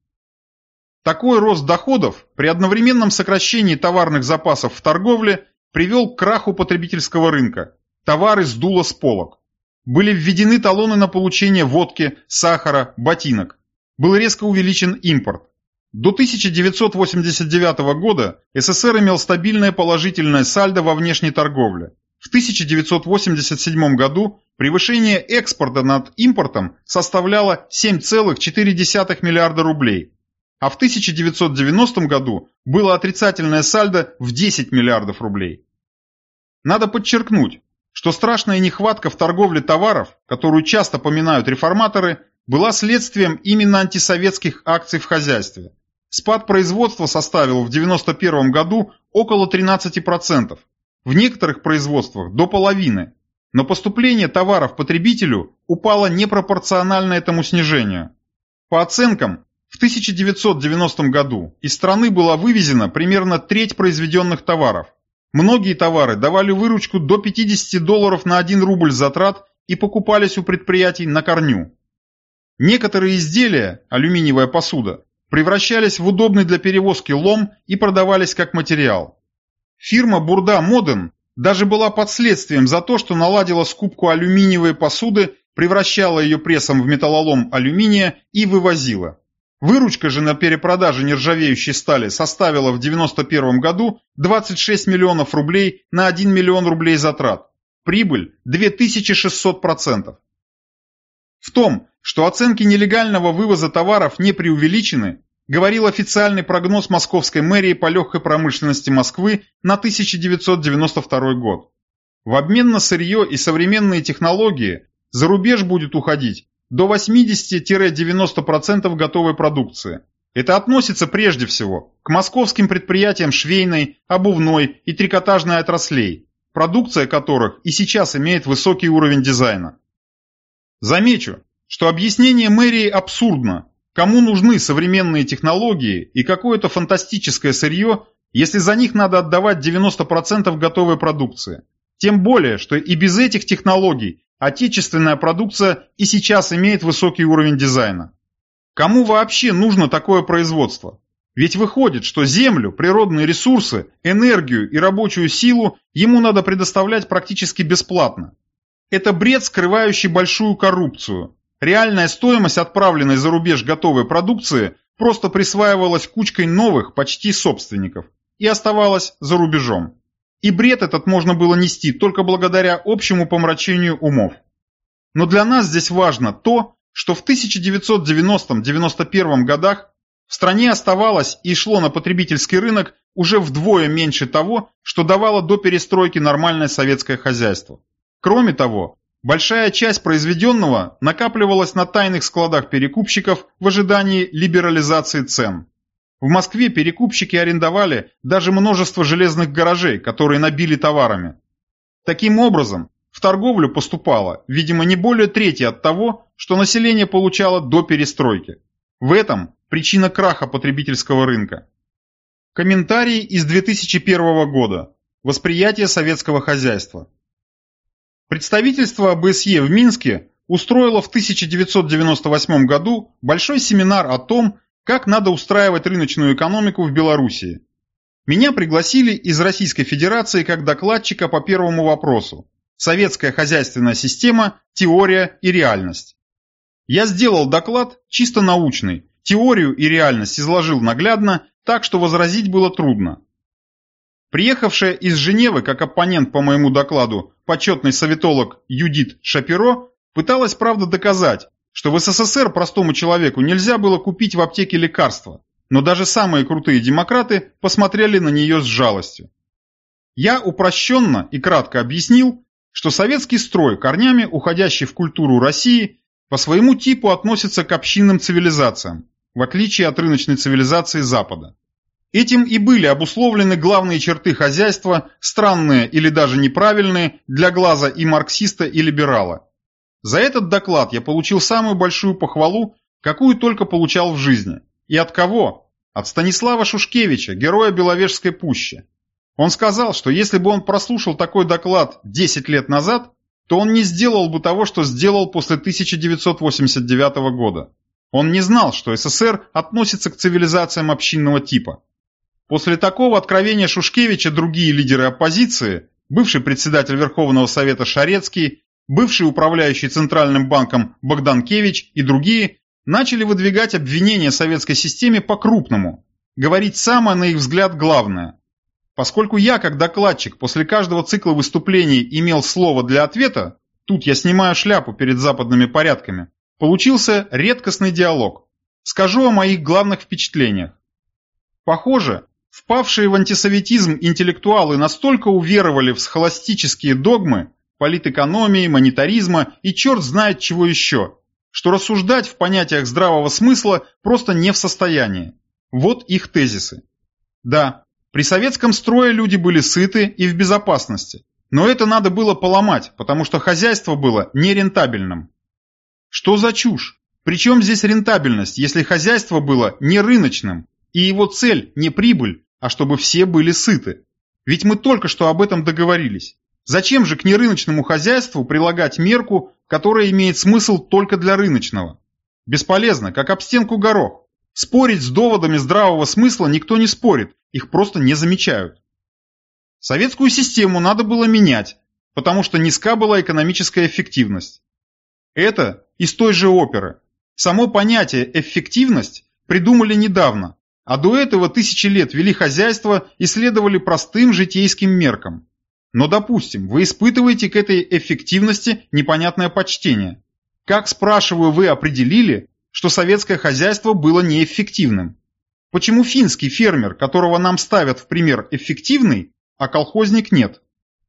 S1: Такой рост доходов при одновременном сокращении товарных запасов в торговле привел к краху потребительского рынка. Товары сдуло с полок. Были введены талоны на получение водки, сахара, ботинок. Был резко увеличен импорт. До 1989 года СССР имел стабильное положительное сальдо во внешней торговле. В 1987 году превышение экспорта над импортом составляло 7,4 миллиарда рублей, а в 1990 году было отрицательное сальдо в 10 миллиардов рублей. Надо подчеркнуть, что страшная нехватка в торговле товаров, которую часто поминают реформаторы, была следствием именно антисоветских акций в хозяйстве. Спад производства составил в 1991 году около 13%, в некоторых производствах до половины, но поступление товаров потребителю упало непропорционально этому снижению. По оценкам, в 1990 году из страны была вывезена примерно треть произведенных товаров. Многие товары давали выручку до 50 долларов на 1 рубль затрат и покупались у предприятий на корню. Некоторые изделия, алюминиевая посуда, превращались в удобный для перевозки лом и продавались как материал. Фирма Бурда Моден даже была под следствием за то, что наладила скупку алюминиевой посуды, превращала ее прессом в металлолом алюминия и вывозила. Выручка же на перепродаже нержавеющей стали составила в 1991 году 26 миллионов рублей на 1 миллион рублей затрат. Прибыль 2600%. В том, что оценки нелегального вывоза товаров не преувеличены, говорил официальный прогноз Московской мэрии по легкой промышленности Москвы на 1992 год. В обмен на сырье и современные технологии за рубеж будет уходить до 80-90% готовой продукции. Это относится прежде всего к московским предприятиям швейной, обувной и трикотажной отраслей, продукция которых и сейчас имеет высокий уровень дизайна. Замечу, что объяснение мэрии абсурдно. Кому нужны современные технологии и какое-то фантастическое сырье, если за них надо отдавать 90% готовой продукции? Тем более, что и без этих технологий отечественная продукция и сейчас имеет высокий уровень дизайна. Кому вообще нужно такое производство? Ведь выходит, что землю, природные ресурсы, энергию и рабочую силу ему надо предоставлять практически бесплатно. Это бред, скрывающий большую коррупцию. Реальная стоимость отправленной за рубеж готовой продукции просто присваивалась кучкой новых, почти собственников, и оставалась за рубежом. И бред этот можно было нести только благодаря общему помрачению умов. Но для нас здесь важно то, что в 1990-91 годах в стране оставалось и шло на потребительский рынок уже вдвое меньше того, что давало до перестройки нормальное советское хозяйство. Кроме того, большая часть произведенного накапливалась на тайных складах перекупщиков в ожидании либерализации цен. В Москве перекупщики арендовали даже множество железных гаражей, которые набили товарами. Таким образом, в торговлю поступало, видимо, не более трети от того, что население получало до перестройки. В этом причина краха потребительского рынка. Комментарий из 2001 года. Восприятие советского хозяйства. Представительство ОБСЕ в Минске устроило в 1998 году большой семинар о том, как надо устраивать рыночную экономику в Белоруссии. Меня пригласили из Российской Федерации как докладчика по первому вопросу «Советская хозяйственная система, теория и реальность». Я сделал доклад чисто научный, теорию и реальность изложил наглядно так что возразить было трудно. Приехавшая из Женевы как оппонент по моему докладу почетный советолог Юдит Шапиро пыталась, правда, доказать, что в СССР простому человеку нельзя было купить в аптеке лекарства, но даже самые крутые демократы посмотрели на нее с жалостью. Я упрощенно и кратко объяснил, что советский строй, корнями уходящий в культуру России, по своему типу относится к общинным цивилизациям, в отличие от рыночной цивилизации Запада. Этим и были обусловлены главные черты хозяйства, странные или даже неправильные для глаза и марксиста, и либерала. За этот доклад я получил самую большую похвалу, какую только получал в жизни. И от кого? От Станислава Шушкевича, героя Беловежской пущи. Он сказал, что если бы он прослушал такой доклад 10 лет назад, то он не сделал бы того, что сделал после 1989 года. Он не знал, что СССР относится к цивилизациям общинного типа. После такого откровения Шушкевича другие лидеры оппозиции, бывший председатель Верховного Совета Шарецкий, бывший управляющий Центральным банком Богданкевич и другие, начали выдвигать обвинения советской системе по-крупному, говорить самое, на их взгляд, главное. Поскольку я, как докладчик, после каждого цикла выступлений имел слово для ответа, тут я снимаю шляпу перед западными порядками, Получился редкостный диалог. Скажу о моих главных впечатлениях. Похоже, впавшие в антисоветизм интеллектуалы настолько уверовали в схоластические догмы, политэкономии, монетаризма и черт знает чего еще, что рассуждать в понятиях здравого смысла просто не в состоянии. Вот их тезисы. Да, при советском строе люди были сыты и в безопасности, но это надо было поломать, потому что хозяйство было нерентабельным. Что за чушь? Причем здесь рентабельность, если хозяйство было не рыночным, и его цель не прибыль, а чтобы все были сыты? Ведь мы только что об этом договорились. Зачем же к нерыночному хозяйству прилагать мерку, которая имеет смысл только для рыночного? Бесполезно, как об стенку горох. Спорить с доводами здравого смысла никто не спорит, их просто не замечают. Советскую систему надо было менять, потому что низка была экономическая эффективность. Это из той же оперы. Само понятие «эффективность» придумали недавно, а до этого тысячи лет вели хозяйство и следовали простым житейским меркам. Но, допустим, вы испытываете к этой эффективности непонятное почтение. Как, спрашиваю, вы определили, что советское хозяйство было неэффективным? Почему финский фермер, которого нам ставят в пример эффективный, а колхозник нет?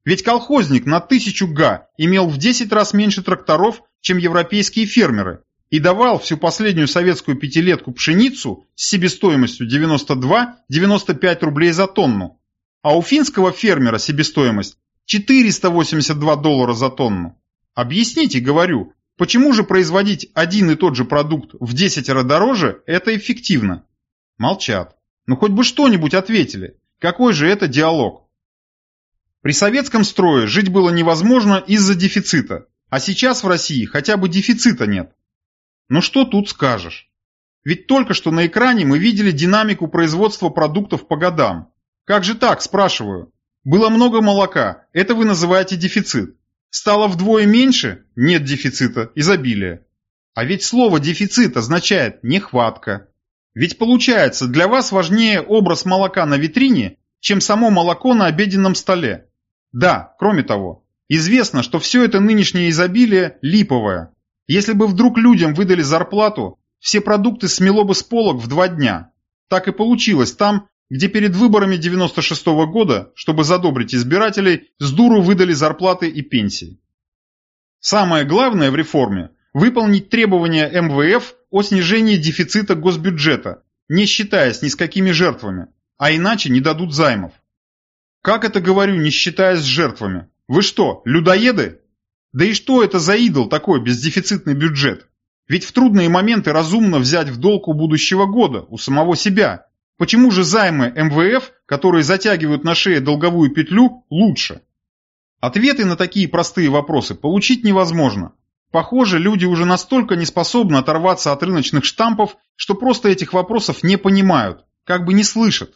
S1: Ведь колхозник на тысячу га имел в 10 раз меньше тракторов, чем европейские фермеры, и давал всю последнюю советскую пятилетку пшеницу с себестоимостью 92-95 рублей за тонну, а у финского фермера себестоимость 482 доллара за тонну. Объясните, говорю, почему же производить один и тот же продукт в 10 раз дороже – это эффективно? Молчат. Ну хоть бы что-нибудь ответили. Какой же это диалог? При советском строе жить было невозможно из-за дефицита, а сейчас в России хотя бы дефицита нет. Ну что тут скажешь? Ведь только что на экране мы видели динамику производства продуктов по годам. Как же так, спрашиваю? Было много молока, это вы называете дефицит. Стало вдвое меньше? Нет дефицита, изобилие. А ведь слово «дефицит» означает «нехватка». Ведь получается, для вас важнее образ молока на витрине, чем само молоко на обеденном столе. Да, кроме того, известно, что все это нынешнее изобилие липовое. Если бы вдруг людям выдали зарплату, все продукты смело бы с полок в два дня. Так и получилось там, где перед выборами 96 -го года, чтобы задобрить избирателей, с дуру выдали зарплаты и пенсии. Самое главное в реформе – выполнить требования МВФ о снижении дефицита госбюджета, не считаясь ни с какими жертвами, а иначе не дадут займов. Как это говорю, не считаясь с жертвами? Вы что, людоеды? Да и что это за идол такой бездефицитный бюджет? Ведь в трудные моменты разумно взять в долг у будущего года, у самого себя. Почему же займы МВФ, которые затягивают на шее долговую петлю, лучше? Ответы на такие простые вопросы получить невозможно. Похоже, люди уже настолько не способны оторваться от рыночных штампов, что просто этих вопросов не понимают, как бы не слышат.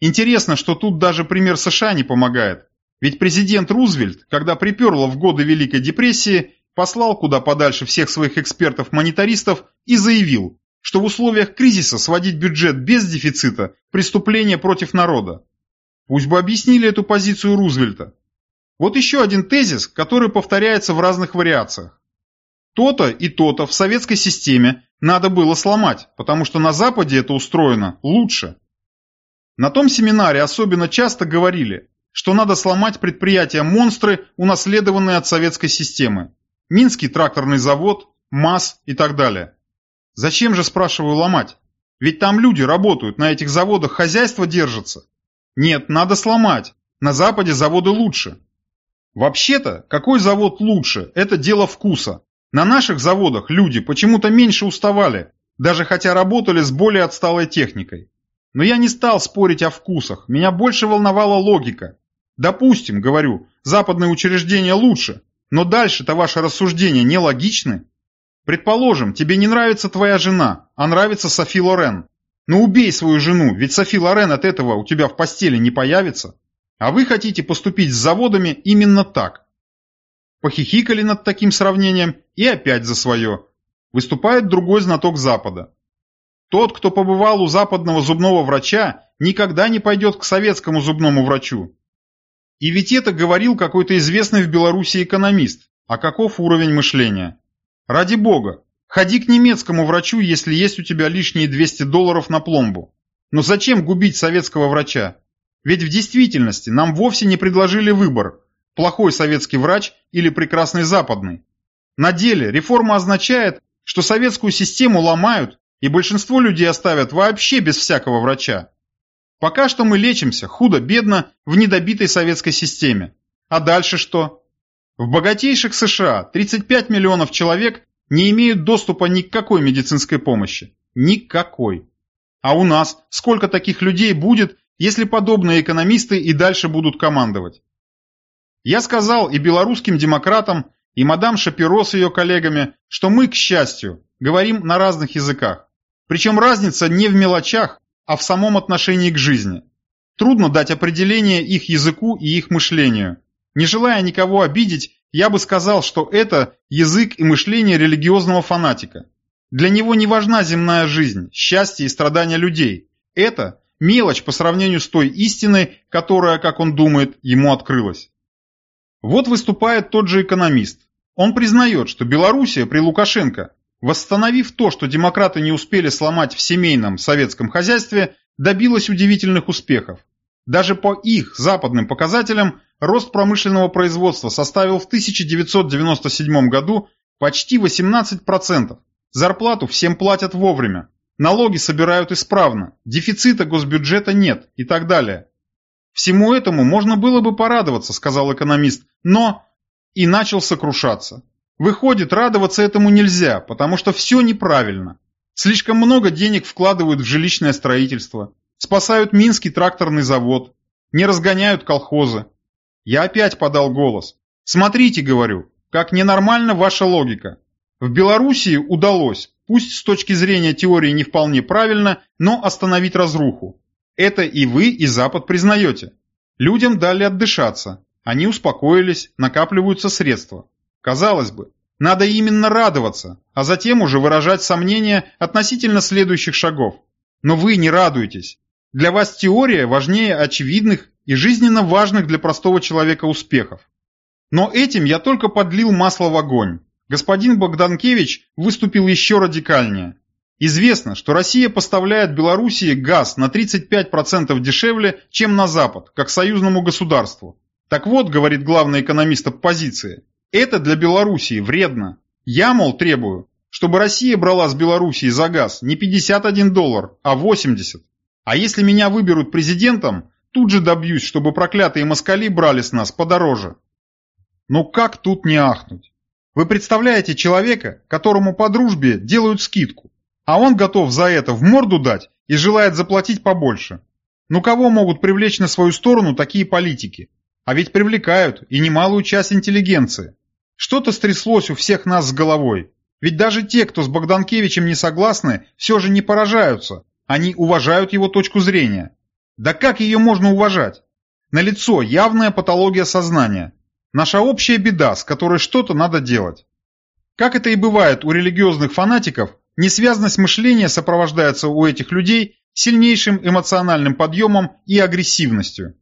S1: Интересно, что тут даже пример США не помогает. Ведь президент Рузвельт, когда приперло в годы Великой депрессии, послал куда подальше всех своих экспертов-монетаристов и заявил, что в условиях кризиса сводить бюджет без дефицита – преступление против народа. Пусть бы объяснили эту позицию Рузвельта. Вот еще один тезис, который повторяется в разных вариациях. То-то и то-то в советской системе надо было сломать, потому что на Западе это устроено лучше. На том семинаре особенно часто говорили, что надо сломать предприятия-монстры, унаследованные от советской системы. Минский тракторный завод, МАЗ и так далее. Зачем же, спрашиваю, ломать? Ведь там люди работают, на этих заводах хозяйство держится. Нет, надо сломать. На Западе заводы лучше. Вообще-то, какой завод лучше, это дело вкуса. На наших заводах люди почему-то меньше уставали, даже хотя работали с более отсталой техникой. Но я не стал спорить о вкусах, меня больше волновала логика. Допустим, говорю, западные учреждения лучше, но дальше-то ваши рассуждения не логичны. Предположим, тебе не нравится твоя жена, а нравится Софи Лорен. Ну убей свою жену, ведь Софи Лорен от этого у тебя в постели не появится. А вы хотите поступить с заводами именно так. Похихикали над таким сравнением и опять за свое. Выступает другой знаток Запада. Тот, кто побывал у западного зубного врача, никогда не пойдет к советскому зубному врачу. И ведь это говорил какой-то известный в Беларуси экономист. А каков уровень мышления? Ради бога, ходи к немецкому врачу, если есть у тебя лишние 200 долларов на пломбу. Но зачем губить советского врача? Ведь в действительности нам вовсе не предложили выбор – плохой советский врач или прекрасный западный. На деле реформа означает, что советскую систему ломают и большинство людей оставят вообще без всякого врача. Пока что мы лечимся худо-бедно в недобитой советской системе. А дальше что? В богатейших США 35 миллионов человек не имеют доступа ни к какой медицинской помощи. Никакой. А у нас сколько таких людей будет, если подобные экономисты и дальше будут командовать? Я сказал и белорусским демократам, и мадам Шапиро с ее коллегами, что мы, к счастью, говорим на разных языках. Причем разница не в мелочах, а в самом отношении к жизни. Трудно дать определение их языку и их мышлению. Не желая никого обидеть, я бы сказал, что это язык и мышление религиозного фанатика. Для него не важна земная жизнь, счастье и страдания людей. Это мелочь по сравнению с той истиной, которая, как он думает, ему открылась. Вот выступает тот же экономист. Он признает, что Белоруссия при Лукашенко Восстановив то, что демократы не успели сломать в семейном советском хозяйстве, добилась удивительных успехов. Даже по их западным показателям рост промышленного производства составил в 1997 году почти 18%. Зарплату всем платят вовремя. Налоги собирают исправно, дефицита госбюджета нет и так далее. Всему этому можно было бы порадоваться, сказал экономист, но... И начал сокрушаться. Выходит, радоваться этому нельзя, потому что все неправильно. Слишком много денег вкладывают в жилищное строительство, спасают Минский тракторный завод, не разгоняют колхозы. Я опять подал голос. Смотрите, говорю, как ненормальна ваша логика. В Белоруссии удалось, пусть с точки зрения теории не вполне правильно, но остановить разруху. Это и вы, и Запад признаете. Людям дали отдышаться, они успокоились, накапливаются средства. Казалось бы, надо именно радоваться, а затем уже выражать сомнения относительно следующих шагов. Но вы не радуетесь. Для вас теория важнее очевидных и жизненно важных для простого человека успехов. Но этим я только подлил масло в огонь. Господин Богданкевич выступил еще радикальнее. Известно, что Россия поставляет Белоруссии газ на 35% дешевле, чем на Запад, как союзному государству. Так вот, говорит главный экономист оппозиции, это для Белоруссии вредно. Я, мол, требую, чтобы Россия брала с Белоруссии за газ не 51 доллар, а 80. А если меня выберут президентом, тут же добьюсь, чтобы проклятые москали брали с нас подороже. Ну как тут не ахнуть? Вы представляете человека, которому по дружбе делают скидку, А он готов за это в морду дать и желает заплатить побольше. Ну кого могут привлечь на свою сторону такие политики? А ведь привлекают и немалую часть интеллигенции. Что-то стряслось у всех нас с головой. Ведь даже те, кто с Богданкевичем не согласны, все же не поражаются. Они уважают его точку зрения. Да как ее можно уважать? Налицо явная патология сознания. Наша общая беда, с которой что-то надо делать. Как это и бывает у религиозных фанатиков, несвязность мышления сопровождается у этих людей сильнейшим эмоциональным подъемом и агрессивностью.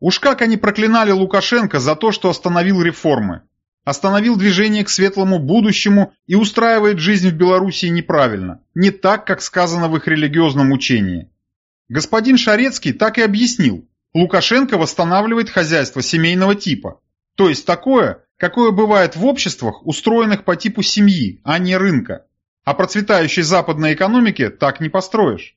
S1: Уж как они проклинали Лукашенко за то, что остановил реформы. Остановил движение к светлому будущему и устраивает жизнь в Белоруссии неправильно, не так, как сказано в их религиозном учении. Господин Шарецкий так и объяснил. Лукашенко восстанавливает хозяйство семейного типа, то есть такое, какое бывает в обществах, устроенных по типу семьи, а не рынка. А процветающей западной экономике так не построишь.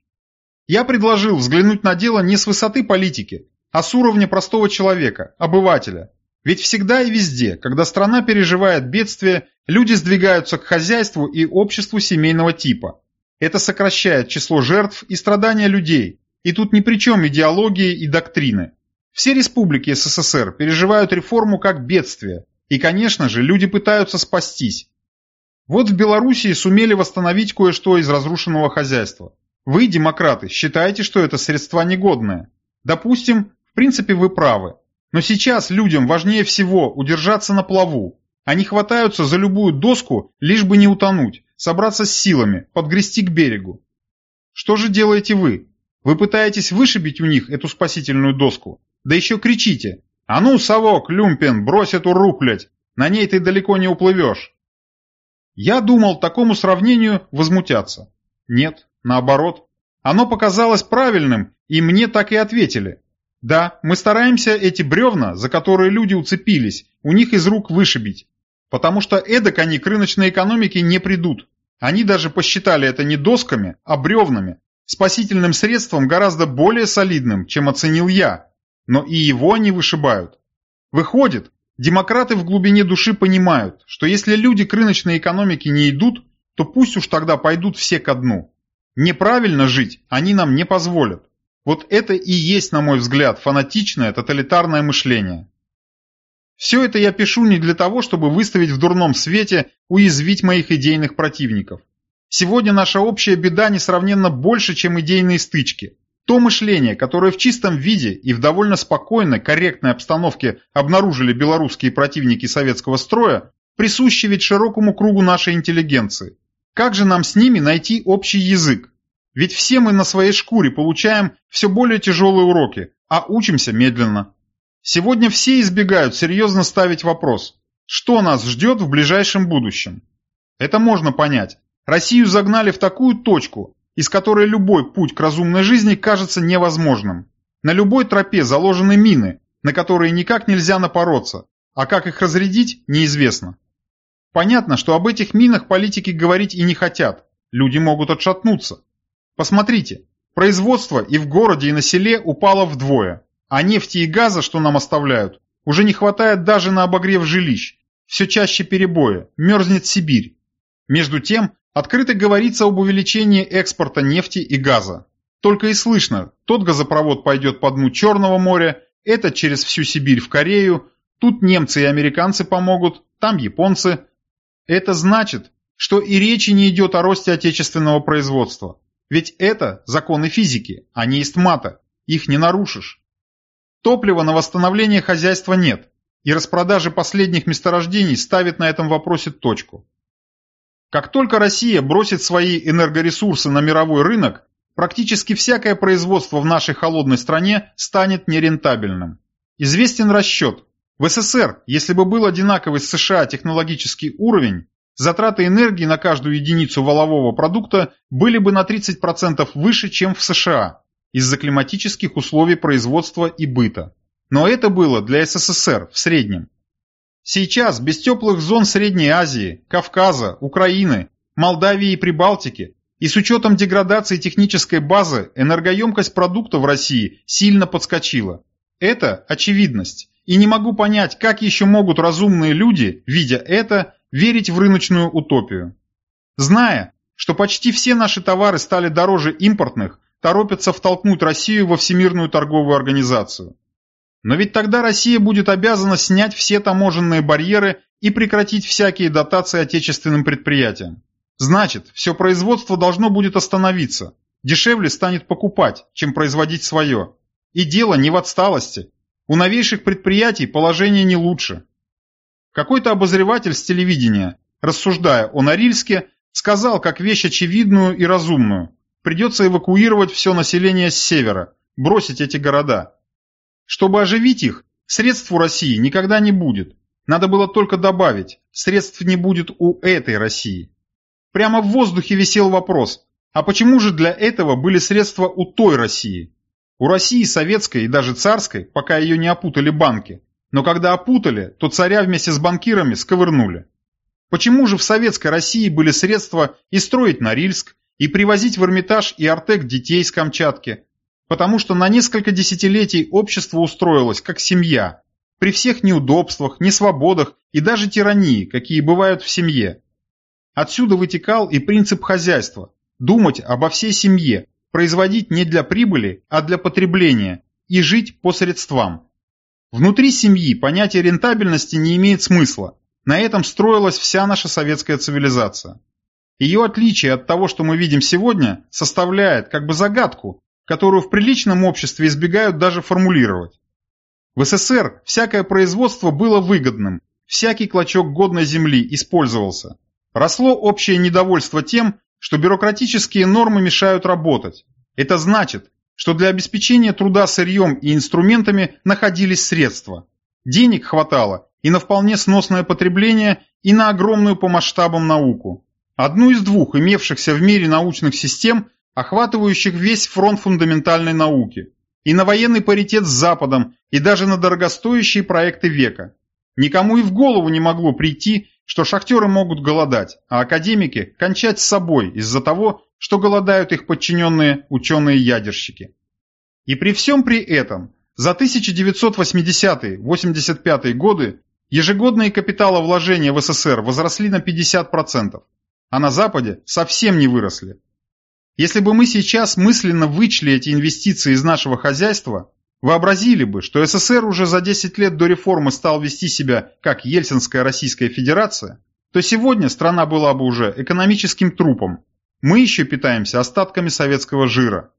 S1: Я предложил взглянуть на дело не с высоты политики, а с уровня простого человека, обывателя. Ведь всегда и везде, когда страна переживает бедствие, люди сдвигаются к хозяйству и обществу семейного типа. Это сокращает число жертв и страдания людей, и тут ни при чем идеологии и доктрины. Все республики СССР переживают реформу как бедствие, и, конечно же, люди пытаются спастись. Вот в Белоруссии сумели восстановить кое-что из разрушенного хозяйства. Вы, демократы, считаете, что это средства негодные. Допустим, в принципе вы правы. Но сейчас людям важнее всего удержаться на плаву. Они хватаются за любую доску, лишь бы не утонуть, собраться с силами, подгрести к берегу. Что же делаете вы? Вы пытаетесь вышибить у них эту спасительную доску, да еще кричите «А ну, совок, люмпен, брось эту рухлядь, на ней ты далеко не уплывешь». Я думал такому сравнению возмутяться. Нет, наоборот. Оно показалось правильным, и мне так и ответили. Да, мы стараемся эти бревна, за которые люди уцепились, у них из рук вышибить. Потому что эдак они к рыночной экономике не придут. Они даже посчитали это не досками, а бревнами, спасительным средством гораздо более солидным, чем оценил я, но и его они вышибают. Выходит, демократы в глубине души понимают, что если люди к рыночной экономике не идут, то пусть уж тогда пойдут все ко дну. Неправильно жить они нам не позволят. Вот это и есть, на мой взгляд, фанатичное тоталитарное мышление. Все это я пишу не для того, чтобы выставить в дурном свете, уязвить моих идейных противников. Сегодня наша общая беда несравненно больше, чем идейные стычки. То мышление, которое в чистом виде и в довольно спокойной, корректной обстановке обнаружили белорусские противники советского строя, присуще ведь широкому кругу нашей интеллигенции. Как же нам с ними найти общий язык? Ведь все мы на своей шкуре получаем все более тяжелые уроки, а учимся медленно. Сегодня все избегают серьезно ставить вопрос, что нас ждет в ближайшем будущем. Это можно понять. Россию загнали в такую точку, из которой любой путь к разумной жизни кажется невозможным. На любой тропе заложены мины, на которые никак нельзя напороться, а как их разрядить, неизвестно. Понятно, что об этих минах политики говорить и не хотят, люди могут отшатнуться. Посмотрите, производство и в городе, и на селе упало вдвое, а нефти и газа, что нам оставляют, уже не хватает даже на обогрев жилищ, все чаще перебои, мерзнет Сибирь. Между тем, Открыто говорится об увеличении экспорта нефти и газа. Только и слышно, тот газопровод пойдет по дну Черного моря, этот через всю Сибирь в Корею, тут немцы и американцы помогут, там японцы. Это значит, что и речи не идет о росте отечественного производства. Ведь это законы физики, а не истмата, их не нарушишь. Топлива на восстановление хозяйства нет, и распродажи последних месторождений ставит на этом вопросе точку. Как только Россия бросит свои энергоресурсы на мировой рынок, практически всякое производство в нашей холодной стране станет нерентабельным. Известен расчет. В СССР, если бы был одинаковый с США технологический уровень, затраты энергии на каждую единицу валового продукта были бы на 30% выше, чем в США, из-за климатических условий производства и быта. Но это было для СССР в среднем. Сейчас без теплых зон Средней Азии, Кавказа, Украины, Молдавии и Прибалтики и с учетом деградации технической базы энергоемкость продукта в России сильно подскочила. Это очевидность. И не могу понять, как еще могут разумные люди, видя это, верить в рыночную утопию. Зная, что почти все наши товары стали дороже импортных, торопятся втолкнуть Россию во Всемирную торговую организацию. Но ведь тогда Россия будет обязана снять все таможенные барьеры и прекратить всякие дотации отечественным предприятиям. Значит, все производство должно будет остановиться. Дешевле станет покупать, чем производить свое. И дело не в отсталости. У новейших предприятий положение не лучше. Какой-то обозреватель с телевидения, рассуждая о Норильске, сказал как вещь очевидную и разумную. Придется эвакуировать все население с севера, бросить эти города. Чтобы оживить их, средств у России никогда не будет. Надо было только добавить, средств не будет у этой России. Прямо в воздухе висел вопрос, а почему же для этого были средства у той России? У России советской и даже царской, пока ее не опутали банки, но когда опутали, то царя вместе с банкирами сковырнули. Почему же в советской России были средства и строить Норильск, и привозить в Эрмитаж и Артек детей с Камчатки? Потому что на несколько десятилетий общество устроилось как семья, при всех неудобствах, несвободах и даже тирании, какие бывают в семье. Отсюда вытекал и принцип хозяйства – думать обо всей семье, производить не для прибыли, а для потребления и жить по средствам. Внутри семьи понятие рентабельности не имеет смысла. На этом строилась вся наша советская цивилизация. Ее отличие от того, что мы видим сегодня, составляет как бы загадку, которую в приличном обществе избегают даже формулировать. В СССР всякое производство было выгодным, всякий клочок годной земли использовался. Росло общее недовольство тем, что бюрократические нормы мешают работать. Это значит, что для обеспечения труда сырьем и инструментами находились средства. Денег хватало и на вполне сносное потребление, и на огромную по масштабам науку. Одну из двух имевшихся в мире научных систем, охватывающих весь фронт фундаментальной науки, и на военный паритет с Западом, и даже на дорогостоящие проекты века. Никому и в голову не могло прийти, что шахтеры могут голодать, а академики кончать с собой из-за того, что голодают их подчиненные ученые-ядерщики. И при всем при этом за 1980-85 годы ежегодные капиталовложения в СССР возросли на 50%, а на Западе совсем не выросли. Если бы мы сейчас мысленно вычли эти инвестиции из нашего хозяйства, Вообразили бы, что СССР уже за 10 лет до реформы стал вести себя как Ельцинская Российская Федерация, то сегодня страна была бы уже экономическим трупом. Мы еще питаемся остатками советского жира.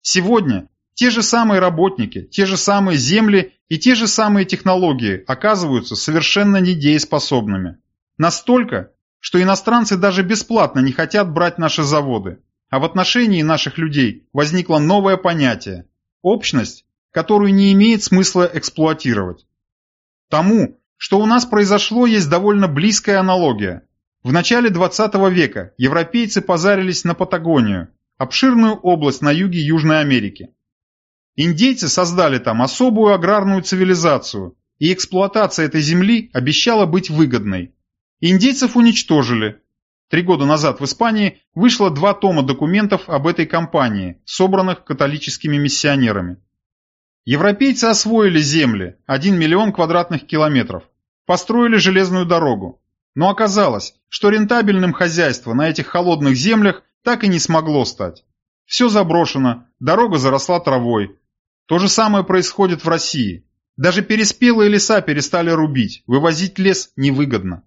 S1: Сегодня те же самые работники, те же самые земли и те же самые технологии оказываются совершенно недееспособными. Настолько, что иностранцы даже бесплатно не хотят брать наши заводы. А в отношении наших людей возникло новое понятие Общность, которую не имеет смысла эксплуатировать. Тому, что у нас произошло, есть довольно близкая аналогия. В начале 20 века европейцы позарились на Патагонию, обширную область на юге Южной Америки. Индейцы создали там особую аграрную цивилизацию, и эксплуатация этой земли обещала быть выгодной. Индейцев уничтожили, Три года назад в Испании вышло два тома документов об этой кампании, собранных католическими миссионерами. Европейцы освоили земли, 1 миллион квадратных километров, построили железную дорогу. Но оказалось, что рентабельным хозяйство на этих холодных землях так и не смогло стать. Все заброшено, дорога заросла травой. То же самое происходит в России. Даже переспелые леса перестали рубить, вывозить лес невыгодно.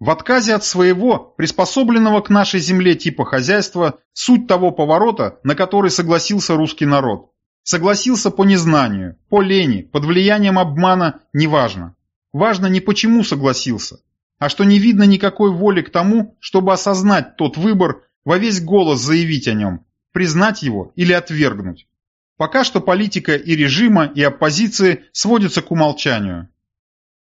S1: В отказе от своего, приспособленного к нашей земле типа хозяйства, суть того поворота, на который согласился русский народ. Согласился по незнанию, по лени, под влиянием обмана, неважно. Важно не почему согласился, а что не видно никакой воли к тому, чтобы осознать тот выбор, во весь голос заявить о нем, признать его или отвергнуть. Пока что политика и режима, и оппозиции сводятся к умолчанию.